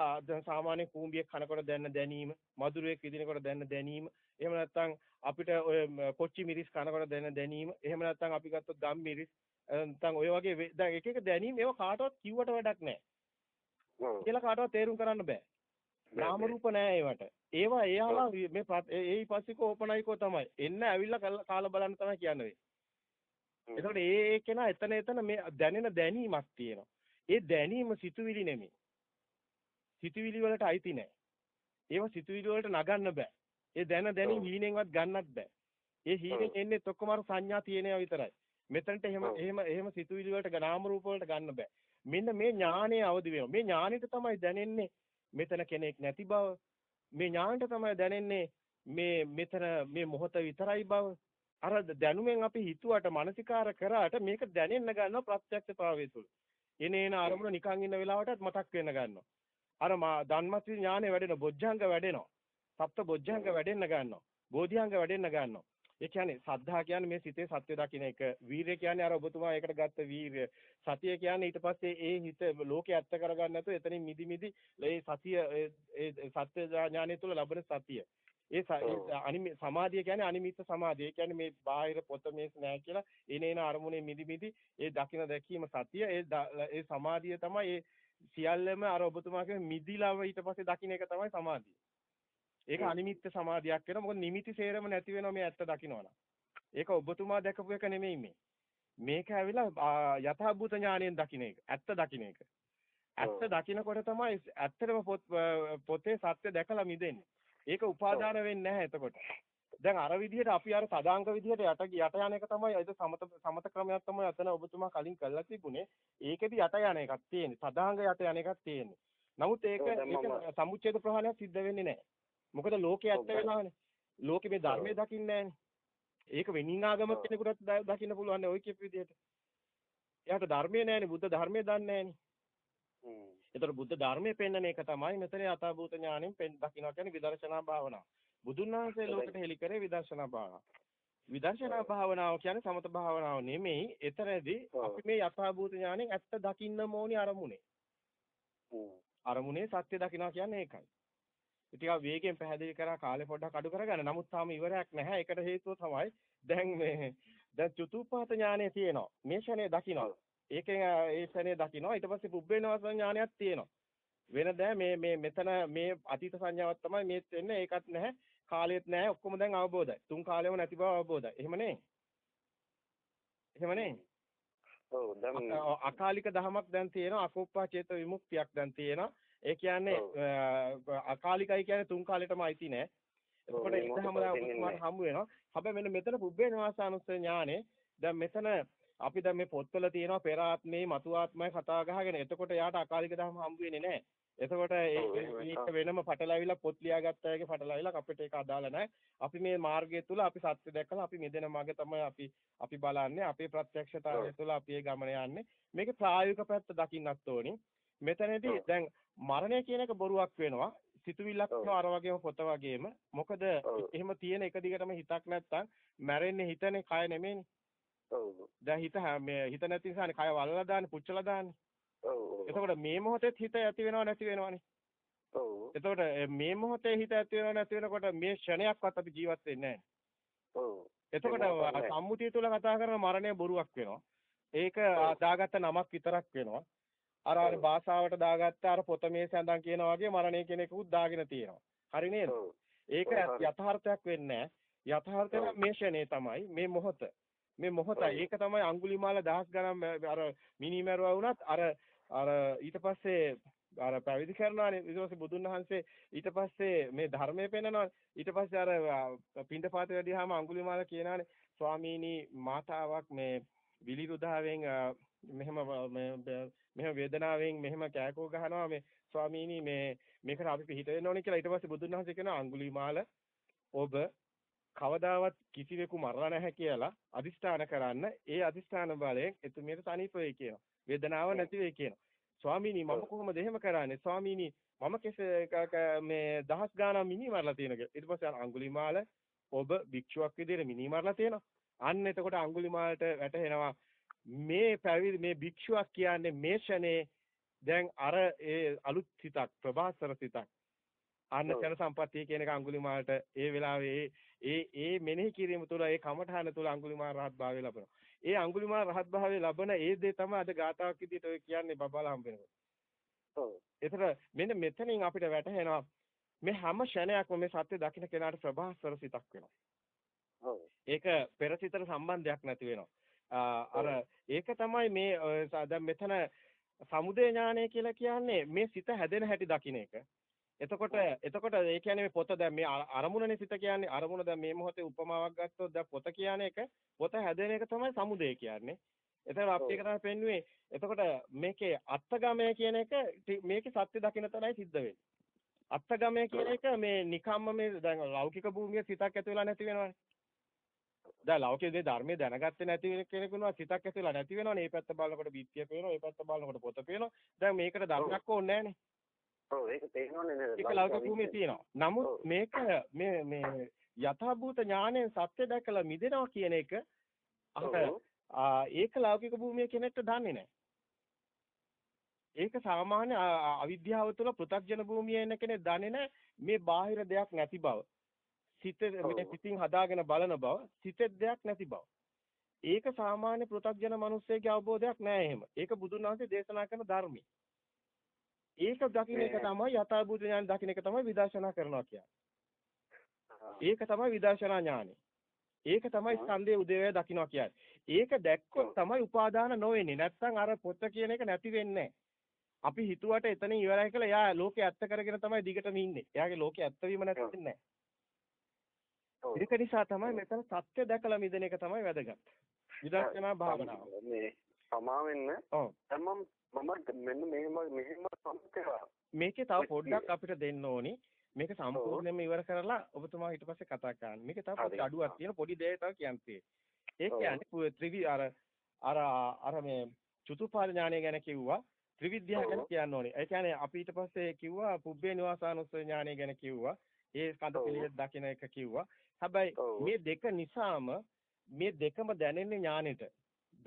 සාමාන්‍ය කූඹියක් කනකොට දැනන දැනීම මధుරයක් විදිනකොට දැනන දැනීම. එහෙම නැත්නම් අපිට ඔය කොච්චි මිරිස් කනකොට දැනන දැනීම. එහෙම නැත්නම් අපි ගත්තොත් ගම් මිරිස්. නැත්නම් ඔය වගේ දැන් එක එක දැනීම ඒවා කාටවත් කිව්වට වැඩක් නැහැ. කියලා කාටවත් තේරුම් කරන්න බෑ. නාම රූප නෑ ඒවට. ඒවා එයාලා මේ ඒ පස්සිකෝ ඕපනයිකෝ තමයි. එන්න ඇවිල්ලා කාලා බලන්න තමයි කියන්නේ. එතකොට ඒ ඒ කෙනා එතන එතන මේ දැනෙන දැනීමක් තියෙනවා. ඒ දැනීම සිතුවිලි නෙමෙයි. සිතුවිලි වලට අයිති නෑ. ඒවා සිතුවිලි වලට නගන්න බෑ. ඒ දැන දැනීම හීනෙන්වත් ගන්නත් බෑ. ඒ හීනෙන් එන්නේ ඔක්කොම සංඥා තියෙනවා විතරයි. මෙතනට එහෙම එහෙම එහෙම සිතුවිලි වලට නාම රූප වලට ගන්න බෑ. මෙන්න මේ ඥානය අවදි වෙනවා. මේ ඥානෙට තමයි දැනෙන්නේ මෙතන කෙනෙක් නැති බව මේ ඥානට තමයි දැනෙන්නේ මේ මෙතන මේ මොහොත විතරයි බව අර දැනුමෙන් අපි හිතුවට මානසිකාර කරාට මේක දැනෙන්න ගන්නවා ප්‍රත්‍යක්ෂතාවය තුළ එනේන අරමුණ නිකන් ඉන්න වෙලාවටත් මතක් වෙන්න ගන්නවා අර ධම්මති ඥානෙ වැඩෙන බොජ්ජංග වැඩෙනවා සප්ත බොජ්ජංග වැඩෙන්න ගන්නවා බෝධිංග වැඩෙන්න ගන්නවා ඒ කියන්නේ සද්ධා කියන්නේ මේ සිතේ සත්‍ය දකින්න එක. වීරය කියන්නේ අර ඔබතුමා ඒකට ගත්ත වීරය. සතිය කියන්නේ ඊට පස්සේ ඒ හිත ලෝකේ ඇත්ත කරගන්න නැතුව එතනින් මිදි මිදි ඒ සතිය ඒ සත්‍ය ඥානය තුළ ලබන සතිය. ඒ අනිමි සමාධිය කියන්නේ අනිමිත්ත සමාධිය. ඒ කියන්නේ මේ බාහිර පොත මේස් නෑ කියලා එනේන අරමුණේ මිදි මිදි ඒ දකින දැකීම සතිය. ඒ ඒ සමාධිය තමයි ඒ සියල්ලම අර ඔබතුමා කියන මිදිලව ඊට පස්සේ දකින්න එක තමයි සමාධිය. ඒක අනිමිත්ත සමාධියක් වෙනවා. මොකද නිමිති සේරම නැති වෙනවා මේ ඇත්ත දකින්නවනම්. ඒක ඔබතුමා දැකපු එක නෙමෙයි මේ. මේක ඇවිල්ලා යථාභූත ඥාණයෙන් දකින්න එක. ඇත්ත දකින්න එක. ඇත්ත දකින්නකොට තමයි ඇත්තටම පොතේ සත්‍ය දැකලා මිදෙන්නේ. ඒක උපාදාන වෙන්නේ නැහැ එතකොට. දැන් අර විදිහට අපි අර සදාංග විදිහට යට යට යන එක තමයි අද සමත සමත ක්‍රමයක් තමයි අතන ඔබතුමා කලින් කළා තිබුණේ. ඒකෙදි යට යන එකක් තියෙන්නේ. සදාංග යට යන එකක් තියෙන්නේ. නමුත් ඒක ඒක සමුච්ඡේද ප්‍රහාණයක් සිද්ධ වෙන්නේ නැහැ. මොකද ලෝකේ ඇත්ත වෙනවානේ. ලෝකෙ මේ ධර්මයේ දකින්නේ ඒක වෙනින් ආගමක් කෙනෙකුට දකින්න පුළුවන් නේ ওই කියපු විදිහට. එයාට ධර්මයේ නැහැනේ බුද්ධ ධර්මයේ දන්නේ නැහැනේ. ඒතර බුද්ධ ධර්මයේ පෙන්වන එක තමයි මෙතන යථාභූත ඥාණයෙන් පෙන් දකින්න කියන්නේ විදර්ශනා භාවනාව. බුදුන් වහන්සේ ලෝකෙට හෙළි කරේ විදර්ශනා භාවනාව. විදර්ශනා භාවනාව කියන්නේ සමත භාවනාව නෙමෙයි. එතරදී අපි මේ යථාභූත ඥාණයෙන් ඇත්ත දකින්න ඕනි අරමුණේ. අරමුණේ සත්‍ය දකින්නවා කියන්නේ ඒකයි. ටිකක් වේගෙන් පැහැදිලි කරා කාලේ පොඩ්ඩක් අඩු කරගන්න. නමුත් තාම ඉවරයක් නැහැ. ඒකට හේතුව තමයි දැන් මේ දැන් චතුප්පහත ඥානය තියෙනවා. මේ ෂණේ දකින්නවා. ඒකෙන් ඒ ෂණේ දකින්නවා. ඊට පස්සේ පුබ්බේනවාස ඥානයක් තියෙනවා. වෙන දැන් මේ මේ මෙතන මේ අතීත සංඥාවක් තමයි මේ වෙන්නේ. ඒකත් නැහැ. කාලෙත් නැහැ. ඔක්කොම දැන් අවබෝධයි. තුන් කාලෙම නැති බව අවබෝධයි. එහෙම නේ? එහෙම නේ? ඔව් දැන් අකාලික දහමක් දැන් තියෙනවා. අකෝප්පා චේත විමුක්තියක් දැන් තියෙනවා. ඒ කියන්නේ අකාලිකයි කියන්නේ තුන් කාලෙටම අයිති නෑ. එතකොට ඉතහම ඔබතුමාට හම්බ වෙනවා. හැබැයි මෙන්න මෙතන පුබ්බේ නිවාසානුස්සය ඥානේ දැන් මෙතන අපි දැන් මේ පොත්වල තියෙනවා පෙර ආත්මේ මතු ආත්මයි කතා ගහගෙන. එතකොට යාට අකාලික දහම හම්බ වෙන්නේ නැහැ. එතකොට ඒක වෙනම පටලැවිලා පොත් ලියාගත්ත අයගේ පටලැවිලා අපිට ඒක අදාළ නැහැ. අපි මේ මාර්ගය තුල අපි සත්‍ය දැකලා අපි මෙදෙන මාර්ගය තමයි අපි අපි බලන්නේ. අපේ ප්‍රත්‍යක්ෂතාවය තුළ අපි ඒ ගමන යන්නේ. මේකේ ප්‍රායෝගික පැත්ත දකින්නත් ඕනි. මෙතනදී දැන් මරණය කියන එක බොරුවක් වෙනවා. සිතුවිල්ලක් අර වගේම පොත වගේම. මොකද එහෙම තියෙන එක දිගටම හිතක් නැත්තම් මැරෙන්නේ හිතනේ කය නෙමෙයිනේ. ඔව්. දැන් හිත මේ හිත නැති නිසානේ කය වලලා දාන්නේ පුච්චලා දාන්නේ. ඔව්. එතකොට මේ මොහොතේත් හිත ඇති වෙනව නැති වෙනවනේ. ඔව්. එතකොට මේ මොහොතේ හිත ඇති වෙනව නැති වෙනකොට මේ ක්ෂණයක්වත් අපි ජීවත් වෙන්නේ නැහැ. ඔව්. එතකොට සම්මුතිය තුල කතා කරන මරණය බොරුවක් වෙනවා. ඒක දාගත්ත නමක් විතරක් වෙනවා. අර අර භාෂාවට දාගත්ත අර පොත මේ සඳහන් කියනා වගේ මරණය කියන එකකුත් දාගෙන තියෙනවා. හරි නේද? ඒක යථාර්ථයක් වෙන්නේ යථාර්ථය මේ ෂනේ තමයි මේ මොහොත. මේ මොහොතයි. ඒක තමයි අඟුලිමාල දහස් ගණන් අර මිනිමරුවා වුණත් අර අර ඊට පස්සේ අර පැවිදි කරනවානේ ඊට පස්සේ බුදුන් වහන්සේ ඊට පස්සේ මේ ධර්මයේ පෙන්නනවා. ඊට පස්සේ අර පින්ඩපාත වැඩිහාම අඟුලිමාල කියනවානේ ස්වාමීනි මාතාවක් මේ විලිරුදාවෙන් මෙහෙම මෙහෙම වේදනාවෙන් මෙහෙම කෑකෝ ගහනවා. මේ ස්වාමීනි මේ මේකට අපි පිට වෙන්න ඕනේ කියලා. ඊට පස්සේ බුදුන් වහන්සේ කියනවා අඟුලිමාල ඔබ කවදාවත් කිසිවෙකු මරලා නැහැ කියලා අදිෂ්ඨාන කරන්න ඒ අදිෂ්ඨාන බලයෙන් එතුමියට සනීප වෙයි කියනවා. වේදනාව නැති වෙයි කියනවා. ස්වාමීනි මම කොහොමද එහෙම කරන්නේ? ස්වාමීනි මම කෙසේ මේ දහස් ගාණක් මිනි මරලා තියෙනවා ඊට පස්සේ අඟුලිමාල ඔබ භික්ෂුවක් විදිහට මිනි මරලා තියෙනවා. අන්න එතකොට අඟුලිමාලට වැටහෙනවා මේ පැවිදි මේ භික්ෂුවක් කියන්නේ මේ ෂනේ දැන් අර ඒ අලුත් සිතක් ප්‍රභාසර සිතක්. අන්න චන සම්පත්තිය කියන එක අඟුලිමාලට ඒ වෙලාවේ ඒ ඒ මෙනෙහි කිරීම තුළ ඒ කමඨාන තුළ අඟුලිමාල රහත් භාවය ලබනවා. ඒ අඟුලිමාල රහත් භාවය ලබන ඒ දේ තමයි අද ගාතාවක් විදිහට ඔය කියන්නේ බබාලා හම්බ වෙනකොට. ඔව්. ඒතර මෙන්න මෙතනින් අපිට වැටහෙනවා මේ හැම ක්ෂණයක්ම මේ සත්‍ය දකින්න කෙනාට ප්‍රභාස්වර සිතක් වෙනවා. ඔව්. ඒක පෙරසිතට සම්බන්ධයක් නැති වෙනවා. අර ඒක තමයි මේ දැන් මෙතන සමුදය ඥානය කියලා කියන්නේ මේ සිත හැදෙන හැටි දකින්න එක. එතකොට එතකොට ඒ කියන්නේ මේ පොත දැන් මේ අරමුණනේ සිත කියන්නේ අරමුණ දැන් මේ මොහොතේ උපමාවක් ගත්තොත් දැන් පොත කියන එක පොත හැදෙන එක තමයි සමුදය කියන්නේ. එතකොට අපි ඒක තමයි පෙන්වුවේ. එතකොට මේකේ අත්ගමය කියන එක මේකේ සත්‍ය දකින්න තරයි සිද්ධ වෙන්නේ. අත්ගමය කියන එක මේ නිකම්ම මේ දැන් ලෞකික භූමියේ සිතක් ඇති වෙලා නැති වෙනවනේ. දැන් ලෞකික ධර්මයේ දැනගත්තේ නැති වෙන කෙනෙකුනවා සිතක් ඇතිලා නැති වෙනවනේ. මේ පැත්ත බලනකොට බිත්තිය පේනවා, මේ පැත්ත බලනකොට පොත පේනවා. දැන් මේකට ධර්මයක් ඕනේ නැහනේ. ඔව් ඒක තේරෙනවනේ නේද? ඒක ලෞකික භූමියේ තියෙනවා. නමුත් මේක මේ මේ යථාභූත ඥාණයෙන් සත්‍ය දැකලා මිදෙනවා කියන එක අහක ඒක ලෞකික භූමිය කෙනෙක්ට දන්නේ නැහැ. ඒක සාමාන්‍ය අවිද්‍යාව තුළ පෘථග්ජන භූමියේ ඉන්න කෙනෙක් දන්නේ නැහැ මේ බාහිර දෙයක් නැති බව. සිත මේ පිටින් හදාගෙන බලන බව, සිතේ දෙයක් නැති බව. ඒක සාමාන්‍ය පෘථග්ජන මිනිස්සෙගේ අවබෝධයක් නෑ එහෙම. ඒක බුදුන් වහන්සේ දේශනා කරන ධර්මයි. ඒක දකින්න එක තමයි යථාභූත ඥාන දකින්න එක තමයි විදර්ශනා කරනවා කියන්නේ. ඒක තමයි විදර්ශනා ඥානෙ. ඒක තමයි ස්කන්ධයේ උදේවැය දකින්නවා කියන්නේ. ඒක දැක්කොත් තමයි උපාදාන නොවෙන්නේ. නැත්නම් අර පොත කියන එක නැති වෙන්නේ අපි හිතුවට එතන ඉවරයි කියලා එයා ලෝකේ ඇත්ත කරගෙන තමයි දිගටම ඉන්නේ. එයාගේ ලෝකේ ඇත්ත වීම නැති වෙන්නේ නැහැ. ඒක නිසා තමයි මෙතන සත්‍ය දැකලා මිදෙන එක තමයි වැදගත්. විදර්ශනා භාවනාව. සමා වෙන්න. ඔව්. මම මම මෙන්න මෙහෙම මෙහෙම සම්පේවා. මේකේ තව පොඩ්ඩක් අපිට දෙන්න ඕනි. මේක සම්පූර්ණයෙන්ම ඉවර කරලා ඔබතුමා ඊට පස්සේ කතා කරන්න. මේකේ තව පොඩි අඩුවක් තියෙන පොඩි දෙයක් තව කියන්නේ. ඒ කියන්නේ ත්‍රිවි අර අර අර මේ චතුපාද ඥානය ගැන කිව්වා. ත්‍රිවිද්‍යාව ගැන කියන්න ඕනේ. ඒ කියන්නේ අපි ඊට පස්සේ කිව්වා පුබ්බේ නිවාසානුස්සය ඥානය ගැන කිව්වා. ඒ ස්කන්ධ පිළිවෙත් දකින එක කිව්වා. හැබැයි මේ දෙක නිසාම මේ දෙකම දැනෙන්නේ ඥානෙට.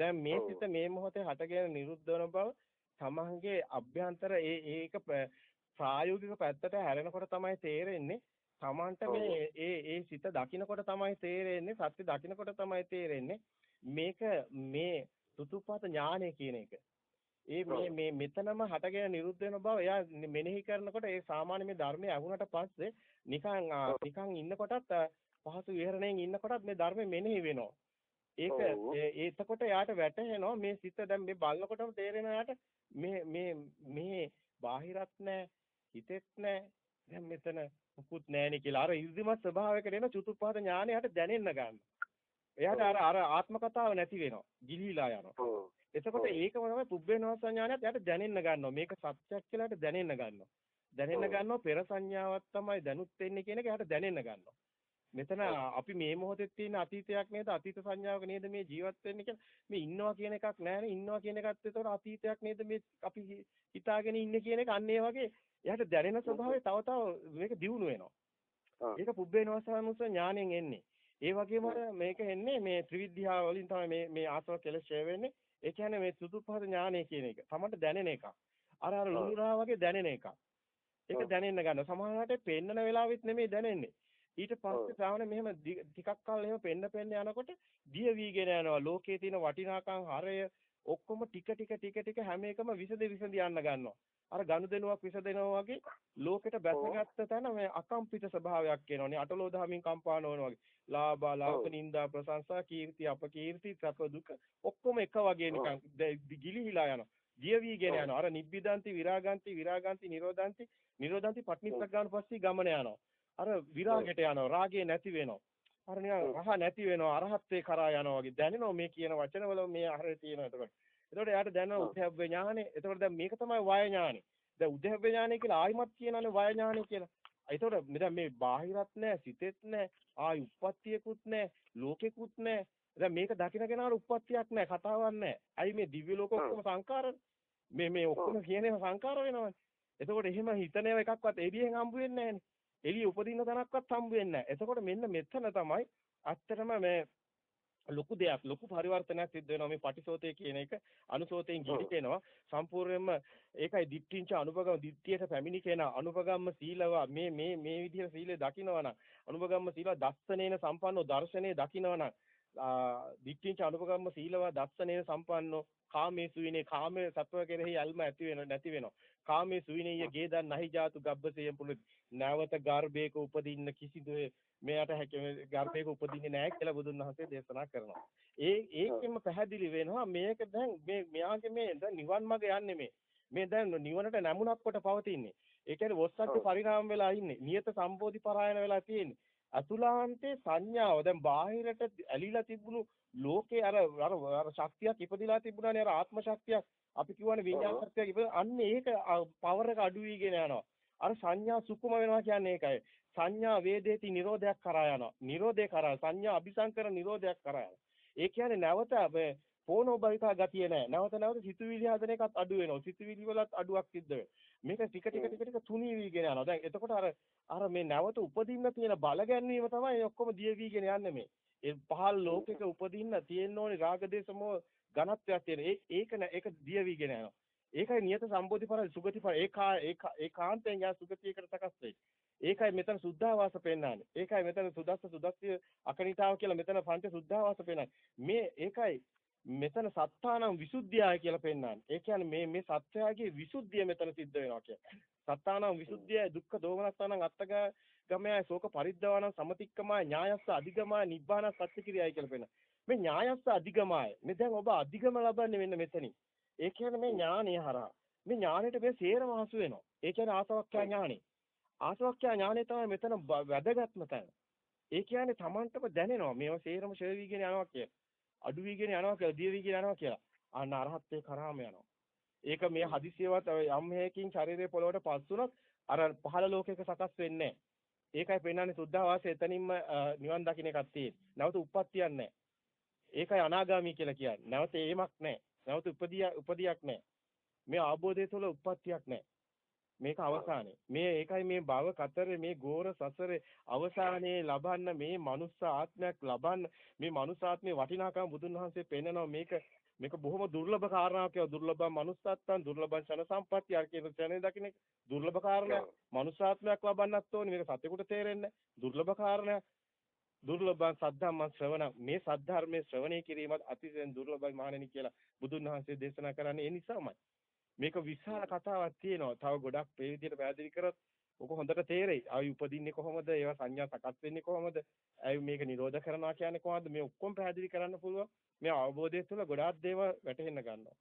දැන් මේ සිත මේ මොහොතේ හටගෙන නිරුද්ධ වන බව තමන්ගේ අභ්‍යන්තර ඒ ඒක ප්‍රායෝගික පැත්තට හැරෙනකොට තමයි තේරෙන්නේ. තමන්ට මේ ඒ ඒ සිත දකින්නකොට තමයි තේරෙන්නේ සත්‍ය දකින්නකොට තමයි තේරෙන්නේ. මේක මේ සුතුපත ඥානය කියන එක. ඒ මේ මේ මෙතනම හටගෙන නිරුද්ධ වෙන බව එයා මෙනෙහි කරනකොට ඒ සාමාන්‍ය මේ ධර්මයේ අහුනට පස්සේ නිකන් නිකන් ඉන්නකොටත් පහසු විහරණයෙන් ඉන්නකොටත් මේ ධර්මෙ මෙනෙහි වෙනවා. ඒක එතකොට යාට වැටහෙනවා මේ සිත දැන් මේ බලනකොටම තේරෙනවා යාට මේ මේ මේ බාහිරත් නැහැ හිතෙත් නැහැ දැන් මෙතන මුකුත් නැහෙනේ කියලා අර ඉර්ධිමත් ස්වභාවයකට එන චතුප්පහත ඥානයට දැනෙන්න ගන්නවා. එයාට අර අර ආත්ම කතාව නැති වෙනවා. ගිලිහිලා යනවා. එතකොට ඒකම තමයි පුබ්බේනවස ඥානයත් එයාට දැනෙන්න ගන්නවා. මේක සත්‍යයක් කියලාට දැනෙන්න ගන්නවා. දැනෙන්න ගන්නවා පෙර සංඥාවක් තමයි දැනුත් වෙන්නේ කියන එක එයාට දැනෙන්න ගන්නවා. මෙතන අපි මේ මොහොතේ තියෙන අතීතයක් නේද අතීත සංඥාවක නේද මේ ජීවත් වෙන්නේ කියලා මේ ඉන්නවා කියන එකක් නැහැ ඉන්නවා කියන එකත් ඒතකොට අතීතයක් නේද මේ අපි හිතාගෙන ඉන්නේ කියන එක අන්න ඒ වගේ එයාට දැනෙන ස්වභාවය තව තව මේක දියුණු වෙනවා. ඒක පුබ්බේනවසානුස ඥාණයෙන් එන්නේ. ඒ වගේම මේක එන්නේ මේ ත්‍රිවිධ්‍යාව වලින් තමයි මේ මේ ආසව කෙලස් ඡය වෙන්නේ. ඒ කියන්නේ මේ සුදුපහත ඥානය කියන එක. තමන්ට දැනෙන එකක්. අර අර ලුණුරා වගේ දැනෙන එකක්. ඒක දැනෙන්න ගන්න. සමහරවිට පෙන්නන වෙලාවෙත් නෙමෙයි දැනෙන්නේ. ඊට පස්සේ ශ්‍රාවණ මෙහෙම ටිකක් කල් එහෙම පෙන්න පෙන්න යනකොට දිය වීගෙන යනවා. ලෝකයේ තියෙන වටිනාකම් හරය ඔක්කොම ටික ටික ටික ටික හැම එකම විසද විසඳ යන්න ගන්නවා. අර ගනුදෙනුවක් විසදෙනවා වගේ ලෝකෙට බැසගත්ත තැන මේ අකම්පිත ස්වභාවයක් එනවනේ අටලෝ දහමින් කම්පා නොවන වගේ. ලාභ ලාභ නිന്ദා ප්‍රශංසා කීර්ති අපකීර්ති සැප දුක ඔක්කොම එක වගේ නිකන් ගිලිහිලා යනවා. දියවිගෙන යනවා. අර නිබ්බිදන්ති විරාගන්ති විරාගන්ති නිරෝධන්ති නිරෝධන්ති පට්නිස්සක් ගන්න පස්සේ ගමන යනවා අර විරාගයට යනවා රාගේ නැති වෙනවා අර නිකන් රහ නැති වෙනවා අරහත්ත්වේ කරා යනවා වගේ දැනෙනවා මේ කියන වචනවල මේ අහරේ තියෙනවා එතකොට එතකොට එයාට දැනෙන උද්‍යව්‍ය ඥානෙ. එතකොට දැන් මේක තමයි වය ඥානෙ. දැන් උද්‍යව්‍ය ඥානෙ කියලා ආයිමත් කියනනේ වය ඥානෙ කියලා. එතකොට දැන් මේ බාහිරත් නැහැ, සිතෙත් නැහැ, ආයි උප්පත්තියකුත් නැහැ, ලෝකෙකුත් නැහැ. දැන් මේක දකින්න කෙනාට උප්පත්තියක් නැහැ, කතාවක් නැහැ. ඇයි මේ දිව්‍ය ලෝක ඔක්කොම සංකාරනේ? මේ මේ ඔක්කොම කියන්නේ සංකාර වෙනවනේ. එතකොට එහෙම හිතන ඒවා එකක්වත් එළියෙන් හම්බ වෙන්නේ නැහනේ. එළිය උපදින්න තැනක්වත් හම්බ වෙන්නේ නැහැ. එතකොට මෙන්න මෙතන තමයි ඇත්තටම මේ ලොකු දෙයක් ලොකු පරිවර්තනයක් සිද්ධ වෙනවා. මේ පටිසෝතේ කියන එක අනුසෝතෙන් ගිලිකෙනවා සම්පූර්ණයෙන්ම ඒකයි දිට්ඨිංච අනුපගම දිට්ඨියට පැමිණි කෙනා අනුපගම්ම සීලව මේ මේ මේ විදිහට සීලය දකින්නවනම් අනුපගම්ම සීලව දස්සනේන සම්පන්නෝ දර්ශනේ දකින්නවනම් දිට්ඨිංච අනුපගම්ම සීලව දස්සනේන සම්පන්නෝ කාමේ සුවිනේ කාමයේ සත්ව කෙරෙහි යල්ම ඇති වෙන නැති වෙනවා කාමේ සුවිනේය ගේදන් නහි ජාතු ගබ්බසේයම් පුළු නැවත ගර්භයක උපදින්න කිසිදු මෙයාට හැකි ගර්භයක උපදින්නේ නැහැ කියලා බුදුන් වහන්සේ දේශනා කරනවා. ඒ ඒකෙම පැහැදිලි වෙනවා මේක දැන් මේ මෙයාගේ මේ දැන් නිවන් මාර්ග යන්නේ මේ. මේ දැන් නිවනට නැමුණක් කොට පවතින්නේ. ඒ කියන්නේ වොස්සක්ක පරිණාම වෙලා ඉන්නේ. නියත සම්බෝධි පරායන වෙලා තියෙන්නේ. අතුලාන්තේ සංඥාව දැන් බාහිරට ඇලිලා තිබුණු ලෝකේ අර අර අර ශක්තියක් ඉපදිලා තිබුණානේ අර ආත්ම ශක්තියක් අපි කියවනේ විඤ්ඤාණ ශක්තියක් ඉපද අන්න ඒක පවර එක අඩු වීගෙන යනවා අර සංඥා සුකුම වෙනවා කියන්නේ ඒකයි සංඥා වේදේති නිරෝධයක් කරා යනවා. නිරෝධය කරා සංඥා අபிසංකර නිරෝධයක් කරා යනවා. ඒ කියන්නේ නැවත පොනෝ බවිතා ගතිය නැහැ. නැවත නැවත සිතුවිලි හදන එකත් අඩු වෙනවා. සිතුවිලි වලත් අඩුවක් සිද්ධ වෙනවා. මේක ටික ටික ටික ටික තුනී වීගෙන යනවා. දැන් එතකොට අර අර මේ නැවත උපදින්න තියෙන බල ගැන්වීම තමයි ඔක්කොම දිය වීගෙන යන්නේ මේ. ඒ පහල් ලෝකෙක උපදින්න තියෙන්න ඕනේ රාග දේශමෝ ඝනත්වයක් තියෙන. ඒ ඒක ඒක දිය වීගෙන යනවා. ඒකයි නියත සම්බෝධි පර සුගති පර ඒකා ඒකාන්තයෙන් යා සුගතියකට සකස් වෙයි. ඒකයි මෙතන සුද්ධාවාස පෙන්වන්නේ. ඒකයි මෙතන සුදස්ස සුදස්සිය අකනිතාව කියලා මෙතන පංච සුද්ධාවාස පෙන්වන්නේ. මේ ඒකයි මෙතන සත්තානම් විසුද්ධියයි කියලා පෙන්වන්නේ. ඒ කියන්නේ මේ මේ සත්‍යයේ විසුද්ධිය මෙතන සිද්ධ වෙනවා කියන්නේ. සත්තානම් විසුද්ධියයි දුක්ඛ දෝමනස්සානම් අත්තග ගමයයි ශෝක පරිද්දවානම් සමතික්කමයි ඥායස්ස අධිගමයි නිබ්බාන සත්‍ය කිරියයි කියලා පෙන්වනවා. මේ ඥායස්ස අධිගමයි. මේ දැන් ඔබ අධිගම ලබන්නේ මෙන්න මෙතනින්. ඒ කියන්නේ මේ ඥානය හරහා. මේ ඥානෙට මේ සේරම හසු වෙනවා. ඒ කියන්නේ ආසවක්ඛ්‍යා ඥානෙ. ආසවක්ඛ්‍යා ඥානෙ තමයි මෙතන වැදගත්ම තැන. ඒ කියන්නේ Tamanටම දැනෙනවා මේව සේරම ෂේ වීගෙන යනවා කියන්නේ. අඩු වීගෙන යනවා කියලා දිය වීගෙන යනවා කියලා. අන්න අරහත්ත්වේ කරාම යනවා. ඒක මේ හදිසියවත් යම් හේකින් ශරීරයේ පොළවට පස් වුණොත් අර පහළ ලෝකයක සකස් වෙන්නේ ඒකයි පෙන්වන්නේ සුද්ධාවාසය එතනින්ම නිවන් දකින්න එකක් තියෙන්නේ. නැවත උප්පත්තියක් නැහැ. ඒකයි අනාගාමී කියලා කියන්නේ. නැවත ඒමක් නැහැ. නැවත උපදිය උපදියක් නැහැ. මේ ආબોධය තුළ උප්පත්තියක් නැහැ. මේක අවසානයේ. මේ ඒකයි මේ භව කතරේ මේ ගෝර සසරේ අවසානයේ ලබන්න මේ මනුස්ස ආත්මයක් ලබන්න මේ මනුස්ස ආත්මේ වටිනාකම බුදුන් වහන්සේ පෙන්නනවා. මේක මේක බොහොම දුර්ලභ කාරණාවක්. කියලා දුර්ලභ මනුස්සත්වයන් දුර්ලභ ශන සම්පත්තිය අර කියන ශනේ දකින්න දුර්ලභ කාරණයක්. මනුස්සාත්මයක් ලබන්නත් ඕනේ. මේක සත්‍යකට තේරෙන්නේ දුර්ලභ කාරණයක්. දුර්ලභ සද්ධාම්ම ශ්‍රවණ. මේ සද්ධර්මයේ ශ්‍රවණය කිරීමත් අතිශයින් දුර්ලභයි මහණෙනි කියලා බුදුන් වහන්සේ දේශනා කරන්නේ. ඒ නිසාමයි මේක විශාල කතාවක් තියෙනවා. තව ගොඩක් මේ විදිහට පැහැදිලි කරොත් ඔක හොඳට තේරෙයි. ආයි උපදින්නේ කොහොමද? ඒවා සංඥා සකස් වෙන්නේ කොහොමද? ආයි මේක නිරෝධ කරනවා කියන්නේ කොහොමද? මේ ඔක්කොම පැහැදිලි කරන්න පුළුවන්. මේ අවබෝධය තුළ ගොඩාක් දේවල් වැටහෙන්න ගන්නවා.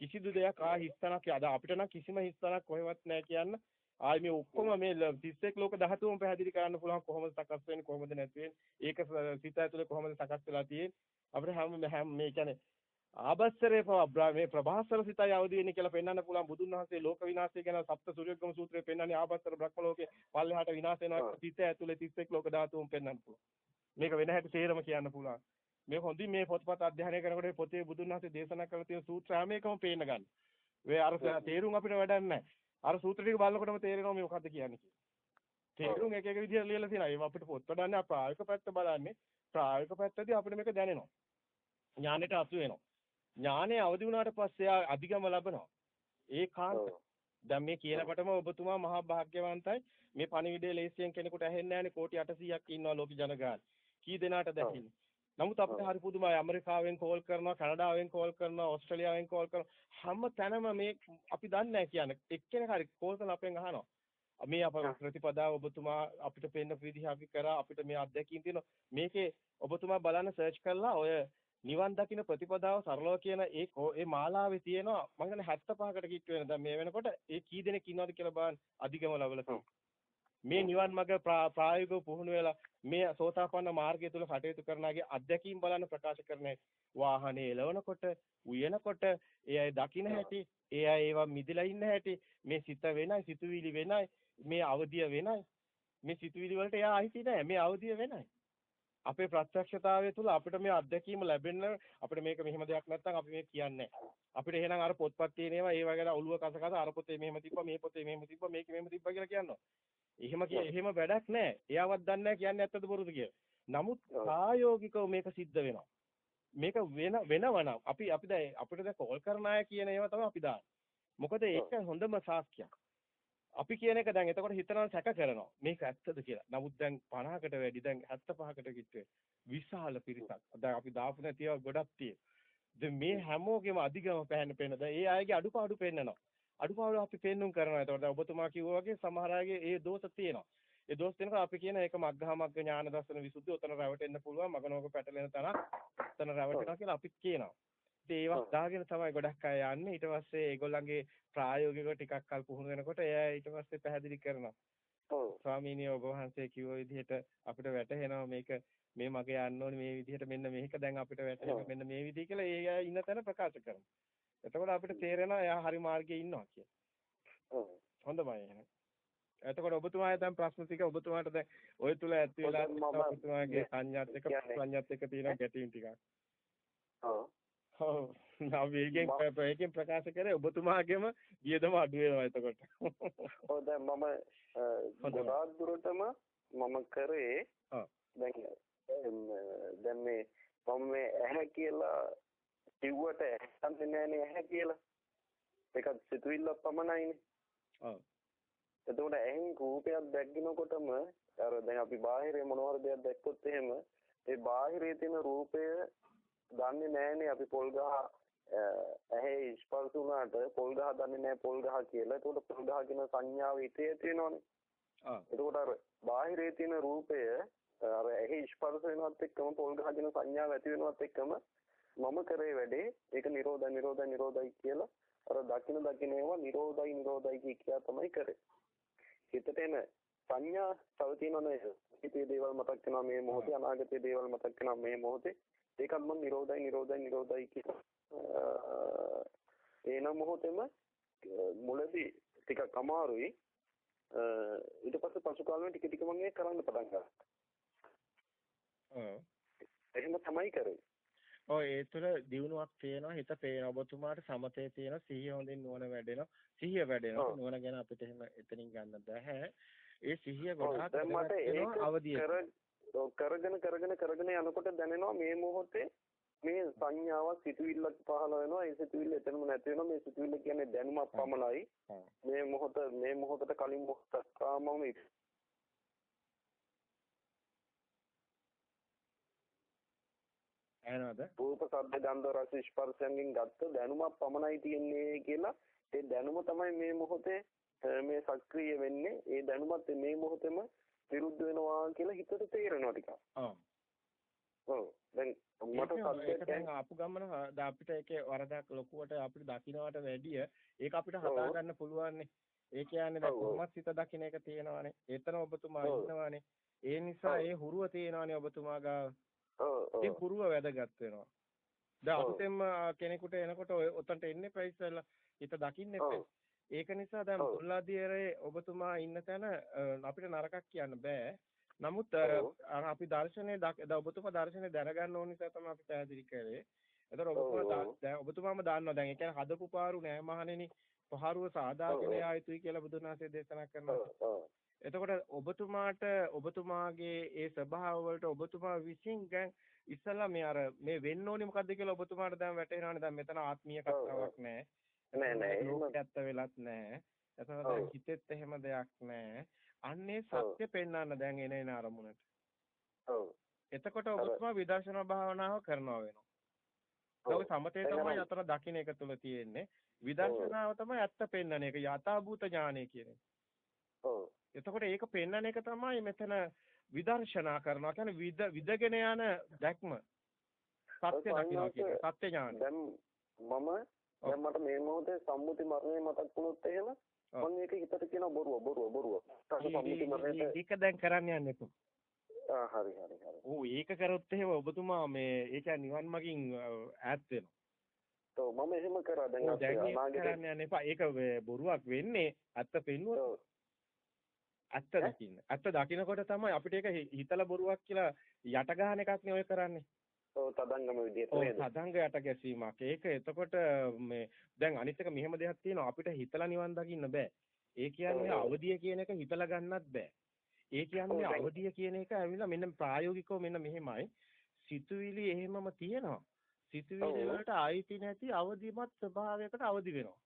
කිසිදු දෙයක් ආ හිස්තනක් අද අපිට නම් කිසිම හිස්තනක් කොහෙවත් නැහැ කියන්න. ආයි මේ ඔක්කොම මේ 31 ලෝක ධාතුවම පැහැදිලි කරන්න පුළුවන් කොහොමද සකස් වෙන්නේ කොහොමද නැති වෙන්නේ. ඒක සිත ඇතුලේ කොහොමද සකස් වෙලා තියෙන්නේ. අපිට හැම හැම මේ කියන්නේ ආබස්සරේ පව මේ ප්‍රභාස්වර සිතයි අවදි වෙන්නේ කියලා පෙන්වන්න පුළුවන් බුදුන් වහන්සේ ලෝක විනාශය ගැන සප්ත සූර්යග්‍රම සූත්‍රයේ පෙන්වන්නේ ආබස්සර බ්‍රහ්ම ලෝකේ පල්ලෙහාට විනාශ වෙනවා සිත ඇතුලේ 31 ලෝක ධාතුන් පෙන්වන්න පුළුවන්. මේක වෙන හැටි තේරම කියන්න පුළුවන්. මේ හොඳින් මේ පොත්පත් අධ්‍යයනය කරනකොට පොතේ බුදුන් වහන්සේ දේශනා කරලා තියෙන සූත්‍ර හැම එකම පේන්න ගන්න. ඔය අර තේරුම් අපිට වැඩක් නැහැ. අර සූත්‍ර ටික බලනකොටම තේරෙනවා මේ මොකද්ද කියන්නේ කියලා. තේරුම් එක එක විදිහට ලියලා තියෙනවා. ඒව අපිට පොත් වඩන්නේ ප්‍රායෝගික පැත්ත බලන්නේ. ප්‍රායෝගික පැත්තදී අපිට මේක දැනෙනවා. ඥානෙට අසු වෙනවා. ඥානය අවදි වුණාට පස්සේ ආ අධිගම ලබනවා. ඒකාන්ත. දැන් මේ කියනකොටම ඔබතුමා මහා භාග්‍යවන්තයි. මේ පණිවිඩය ලේසියෙන් කෙනෙකුට ඇහෙන්නේ නැහැනේ. කෝටි 800ක් ඉන්නවා ලෝක ජනගහන. කී දෙනාට දැකින්නේ. නමුත් අපිට හරි පුදුමයි. ඇමරිකාවෙන් කෝල් කරනවා කැනඩාවෙන් කෝල් කරනවා ඕස්ට්‍රේලියාවෙන් කෝල් කරනවා. හැම තැනම මේ අපි දන්නේ නැහැ කියන්නේ. එක්කෙනෙක් හරි කෝල් කරලා අපෙන් අහනවා. මේ අප ප්‍රතිපදාව ඔබතුමා අපිට පෙන්න විදිහ අපි කරා අපිට මේ අත්දැකීම් තියෙනවා මේකේ ඔබතුමා බලන්න සර්ච් කරලා ඔය නිවන් දකින්න ප්‍රතිපදාව සරලව කියන ඒ ඒ මාලාවේ තියෙනවා. මම කියන්නේ 75කට කිට්ටු වෙන දැන් මේ වෙනකොට ඒ කී දෙනෙක් ඉන්නවද කියලා බලන්න. අධිගම ලබල මේ නිවන් මඟ ප්‍රායෝගිකව පුහුණු වෙලා මේ සෝතාපන්න මාර්ගය තුල කටයුතු කරනාගේ අධ්‍යක්ීම් බලන්න ප්‍රකාශ කරන්නේ වාහනේ එලවනකොට උයනකොට ඒ අය දකින්න හැටි ඒ අය ඒවා මිදලා ඉන්න හැටි මේ සිත වෙනයි සිතුවිලි වෙනයි මේ අවදිය වෙනයි. මේ සිතුවිලි වලට එයා අයිති නැහැ මේ අවදිය වෙනයි අපේ ප්‍රත්‍යක්ෂතාවය තුළ අපිට මේ අත්දැකීම ලැබෙන්න අපිට මේක මෙහෙම දෙයක් නැත්නම් අපි මේක කියන්නේ අපිට එහෙනම් අර පොත්පත් තියෙන ඒවා ඒ වගේ ඔළුව කස කස අර පොතේ මෙහෙම තිබ්බා මේ පොතේ මෙහෙම තිබ්බා මේක මෙහෙම තිබ්බා කියලා කියනවා. එහෙම කිය එහෙම වැඩක් නැහැ. එයාවත් දන්නේ නැහැ කියන්නේ ඇත්තද බොරුද කියලා. නමුත් ප්‍රායෝගිකව මේක සිද්ධ වෙනවා. මේක වෙන වෙනවනම් අපි අපි දැන් අපිට දැන් කෝල් කරන අය කියන ඒවා තමයි අපි දාන්නේ. මොකද ඒක හොඳම සාක්ෂියක්. අපි කියන එක දැන් එතකොට හිතනවා සැක කරනවා. මේක ඇත්තද කියලා. නමුත් දැන් 50කට වැඩි දැන් 75කට කිට්ටුවේ විශාල පිරිසක්. දැන් අපි දාපු නැති ඒවා ගොඩක් තියෙනවා. දැන් මේ හැමෝගෙම අධිගම පැහැෙන පේන. දැන් ඒ අයගේ අඩුපාඩු පෙන්නනවා. අඩුපාඩු අපි පෙන්눔 කරනවා. එතකොට දැන් ඔබතුමා කිව්වා වගේ සමහර අයගේ ඒ දෝෂ තියෙනවා. ඒ දෝෂ තියෙනකොට අපි කියන ඒක මග්ගහ මග්ග ඥාන දර්ශන විසුද්ධි උතන රැවටෙන්න පුළුවන් මගනෝක පැටලෙන තරක් උතන රැවටෙනවා කියලා අපිත් කියනවා. ඒවත් දාගෙන තමයි ගොඩක් අය යන්නේ. ඊට පස්සේ ඒගොල්ලන්ගේ ප්‍රායෝගිකව ටිකක් කල් පුහුණු වෙනකොට එයා ඊට පස්සේ පැහැදිලි කරනවා. ඔව්. ස්වාමීනි ඔබ වහන්සේ කිව්ව විදිහට අපිට වැටහෙනවා මේක මේ මගේ යන්න ඕනේ මේ විදිහට මෙන්න මේක දැන් අපිට වැටහෙනවා මෙන්න මේ විදිහ කියලා ඒ අය ඉන්න තැන ප්‍රකාශ කරනවා. එතකොට අපිට තේරෙනවා එයා හරි මාර්ගයේ ඉන්නවා කියලා. ඔව්. හොඳමයි එහෙනම්. එතකොට ඔබතුමාගේ දැන් ප්‍රශ්න ටික ඔබතුමාට දැන් ඔය තුල ඇති වෙලා ඔබතුමාගේ සංඥාත් එක්ක සංඥාත් එක්ක තියෙන ගැටීම් ටිකක්. ඔව්. ඔව්. ඒකෙන් ඒකෙන් ප්‍රකාශ කරේ ඔබතුමාගේම වියදම අඩු වෙනවා එතකොට. ඔව් දැන් මම ගොඩාක් දුරටම මම කරේ දැන් දැන් මේ මම මේ ඇහැ කියලා කිව්වට ඇහන්නේ නැහනේ ඇහැ කියලා. ඒකත් සිතුවිල්ල පමණයිනේ. ඔව්. එතකොට ඇහෙන් රූපයක් දැක්කිනකොටම අර දැන් අපි බාහිරේ මොනවා හරි දෙයක් දැක්කොත් එහෙම ඒ බාහිරේ තියෙන රූපය දන්නේ නැහනේ අපි පොල් ගහ ඇහි ස්පර්ශ වුණාට පොල් ගහ දන්නේ නැහැ පොල් ගහ කියලා. එතකොට පොල් ගහ කියන සංඥාව හිතේ ඇති වෙනවනේ. ආ. එතකොට අර බාහිරේ තියෙන රූපය අර ඇහි ස්පර්ශ වෙනවත් එක්කම පොල් ගහ කියන සංඥාව ඇති වෙනවත් එක්කම මම කරේ වැඩේ ඒක නිරෝධ නිරෝධ නිරෝධයි කියලා අර දකින දකින ඒවා නිරෝධයි නිරෝධයි කියා තමයි කරේ. හිතට එන සංඥා තව තියෙනවනේ හිතේ දේවල් මතක් වෙනවා මේ මොහොතේ අනාගතයේ දේවල් මතක් වෙනවා මේ මොහොතේ ඒකත් මම නිරෝධයි නිරෝධයි නිරෝධයි කියලා. ඒන මොහොතේම මුලදී ටිකක් අමාරුයි. ඊට පස්සේ පසු කාලෙම ටික ටික මම ඒක කරන්න පටන් ගත්තා. එහෙම තමයි කරේ. ඔය ඒ තුළ දියුණුවක් තියෙනවා හිත පේනවා. ඔබතුමාට සමතේ තියෙනවා සිහිය හොඳින් නුවණ වැඩෙනවා. සිහිය වැඩෙනවා. නුවණ ගැන අපිට එහෙම එතනින් ගන්න බෑ ඒ සිහිය ගොඩාක් අවදිය කරගෙන කරගෙන කරගෙන යනකොට දැනෙනවා මේ මොහොතේ මේ සංඥාවක් සිතුවිල්ලක් පහළ වෙනවා. ඒ සිතුවිල්ල එතනම නැති වෙනවා. මේ සිතුවිල්ල කියන්නේ දැනුමක් පමණයි. මේ මොහොත මේ මොහොතට කලින් මොහොතක් ආවම ඇහෙනවද? රූප, ශබ්ද, ගන්ධ, රස, ස්පර්ශයෙන් ගත්ත දැනුමක් පමණයි තියෙන්නේ කියලා. ඒ දැනුම තමයි මේ මොහොතේ මේ සක්‍රිය වෙන්නේ. ඒ දැනුමත් මේ මොහොතේම විරුද්ධ වෙනවා කියලා හිතට තේරෙනවා ටිකක්. ඔව්. ඔව්. දැන් මට සත්‍යයක් දැන් ආපු ගමන අපිට ඒකේ වරදක් ලොකුවට අපිට දකින්නට වැඩිය ඒක අපිට හදා ගන්න පුළුවන්නේ. ඒ කියන්නේ දැන් කොහොමත් හිත දකින්න එක තියෙනවානේ. එතන ඔබතුමා ඉන්නවානේ. ඒ නිසා ඒ හුරුව තියෙනවානේ ඔබතුමා ගාව. ඒ පුරුව වැදගත් වෙනවා. දැන් අලුතෙන්ම කෙනෙකුට එනකොට ඔතනට එන්නේ ප්‍රයිස්ලා හිත දකින්න එපා. ඒක නිසා දැන් මුල්ලාදියරේ ඔබතුමා ඉන්න තැන අපිට නරකක් කියන්න බෑ. නමුත් අර අපි දර්ශනේ දැන් ඔබතුමා දර්ශනේ දැනගන්න ඕන නිසා තමයි අපි පැහැදිලි කරේ. එතකොට ඔබතුමා දැන් ඔබතුමාම දන්නවා දැන් ඒ කියන්නේ හදපු පාරු නෑ මහණෙනි. පහරුව සාදාගෙන ආයතුයි කියලා බුදුන් වහන්සේ දේශනා කරනවා. එතකොට ඔබතුමාට ඔබතුමාගේ ඒ ස්වභාව වලට ඔබතුමා විසින් දැන් ඉස්සලා මේ අර මේ වෙන්න ඕනේ මොකද්ද කියලා ඔබතුමාට දැන් වැටහෙනවානේ දැන් මෙතන ආත්මීය කතාවක් නැහැ. නෑ නෑ ලෝකයට වෙලත් නැහැ. එතකොට දැන් හිතෙත් එහෙම දෙයක් නැහැ. අන්නේ සත්‍ය පෙන්වන්න දැන් එන එන අරමුණට. ඔව්. එතකොට ඔබතුමා විදර්ශනා භාවනාව කරනවා වෙනවා. ඒක සමතේ තමයි අතන දකින්න එක තුල තියෙන්නේ. විදර්ශනාව තමයි ඇත්ත පෙන්වන එක යථාභූත ඥානය කියන්නේ. ඔව්. එතකොට ඒක පෙන්වන එක තමයි මෙතන විදර්ශනා කරනවා කියන්නේ විද විදගෙන යන දැක්ම. සත්‍ය දකින්නවා කියන්නේ සත්‍ය ඥානය. දැන් මම දැන් මට මේ මොහොතේ සම්මුති මරණය මතක් වුණොත් එහෙම මම මේක හිතට කියන බොරුව බොරුව බොරුව. සම්මුති මරණයට ඒක දැන් කරන්න යන්න එපා. ආ හරි හරි හරි. ඔව් ඒක කරොත් එහෙම ඔබතුමා මේ ඒ කියන්නේ නිවන් මගින් ඈත් වෙනවා. ඔව් මම එහෙම කරා දැන් අනාගතේ කරන්න යන්න එපා. ඒක බොරුවක් වෙන්නේ අත්ත පෙන්නුවොත්. ඇත්ත දකින්න. ඇත්ත දකින්නකොට තමයි අපිට ඒක හිතලා බොරුවක් කියලා යට ගන්න එකක් නේ ඔය කරන්නේ. ඔව් තදංගම විදිහට නේද? ඔව් තදංගයට ගැසීමක්. ඒක එතකොට මේ දැන් අනිත් එක මෙහෙම දෙයක් තියෙනවා අපිට හිතලා නිවන් දකින්න බෑ. ඒ කියන්නේ අවදිය කියන එක හිතලා ගන්නත් බෑ. ඒ කියන්නේ අවදිය කියන එක ඇවිල්ලා මෙන්න ප්‍රායෝගිකව මෙන්න මෙහෙමයි. සිතුවිලි එහෙමම තියෙනවා. සිතුවිලි වලට ආйти නැති අවදිමත් ස්වභාවයකට අවදි වෙනවා.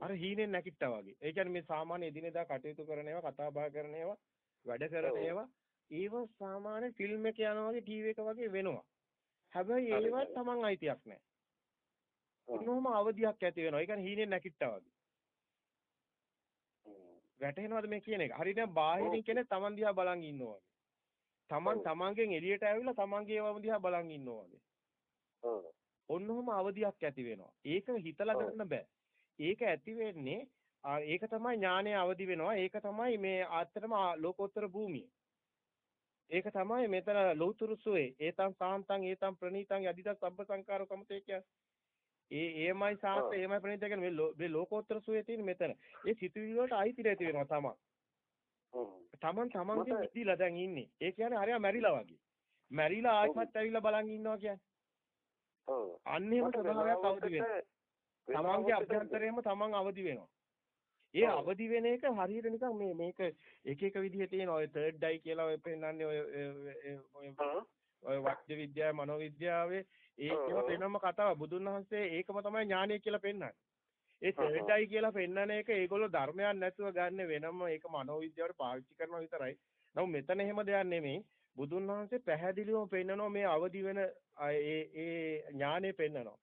අර හීනෙන් නැකිට්ටා වගේ. ඒ කියන්නේ මේ සාමාන්‍ය එදිනෙදා කටයුතු කරන ඒවා, කතා බහ කරන ඒවා, වැඩ කරන ඒවා ඒව සාමාන්‍ය ෆිල්ම් එක යනවා වගේ ටීවී එක වගේ වෙනවා. හැබැයි ඒවත් Taman අයිතියක් නැහැ. මොනෝම අවදියක් ඇති වෙනවා. ඒ කියන්නේ හීනෙන් නැකිට්ටා වගේ. වැටහෙනවද මේ කියන එක? හරියට බාහිරින් කෙනෙක් Taman දිහා බලන් ඉන්නවා වගේ. Taman Tamanගෙන් එළියට ඇවිල්ලා Tamanගේ ඒවම දිහා බලන් ඉන්නවා වගේ. ඔන්නෝම අවදියක් ඇති වෙනවා. ඒක හිතලා ගන්න බෑ. ඒක ඇති වෙන්නේ ඒක තමයි ඥානය අවදි වෙනවා. ඒක තමයි මේ ආත්තරම ලෝකෝත්තර භූමිය. ඒක තමයි මෙතන ලෞතුරු සුවේ. ඒතං සාන්තං ඒතං ප්‍රණීතං යදිදා සබ්බ සංකාරෝ කමතේ කියන්නේ. ඒ එමයි සාන්ත එමයි ප්‍රණීත කියන්නේ මේ ලෝකෝත්තර සුවේ තියෙන මෙතන. ඒ සිතුවිලි වලට අයිති නැති වෙනවා තමන්. තමන් තමන්ගේ ඉතිලා දැන් ඉන්නේ. ඒ කියන්නේ හරිය මැරිලා වගේ. මැරිලා ආයිමත් ඇවිල්ලා බලන් ඉන්නවා කියන්නේ. ඔව්. අන්න එහෙම ස්වභාවයක් අවදි වෙනවා. තමන්ගේ අභ්‍යන්තරයෙන්ම තමන් අවදි වෙනවා. ඒ අවදි වෙන එක හරියට නිකන් මේ මේක එක එක විදිහේ තියෙන ඔය තර්ඩ් ඩයි කියලා ඔය පෙන්නන්නේ ඔය ඔය වෛද්‍ය විද්‍යාව මනෝ විද්‍යාවේ ඒකම වෙනම කතාව බුදුන් වහන්සේ ඒකම තමයි ඥානය කියලා පෙන්නන්නේ. ඒ තර්ඩ් ඩයි කියලා පෙන්නන එක ඒගොල්ලෝ ධර්මයක් නැතුව ගන්න වෙනම ඒක මනෝ විද්‍යාවට පාවිච්චි කරනවා විතරයි. නමුත් මෙතන එහෙම දෙයක් නෙමෙයි. බුදුන් වහන්සේ පැහැදිලිවම පෙන්නනවා මේ අවදි වෙන ඒ ඒ ඥානෙ පෙන්නනවා.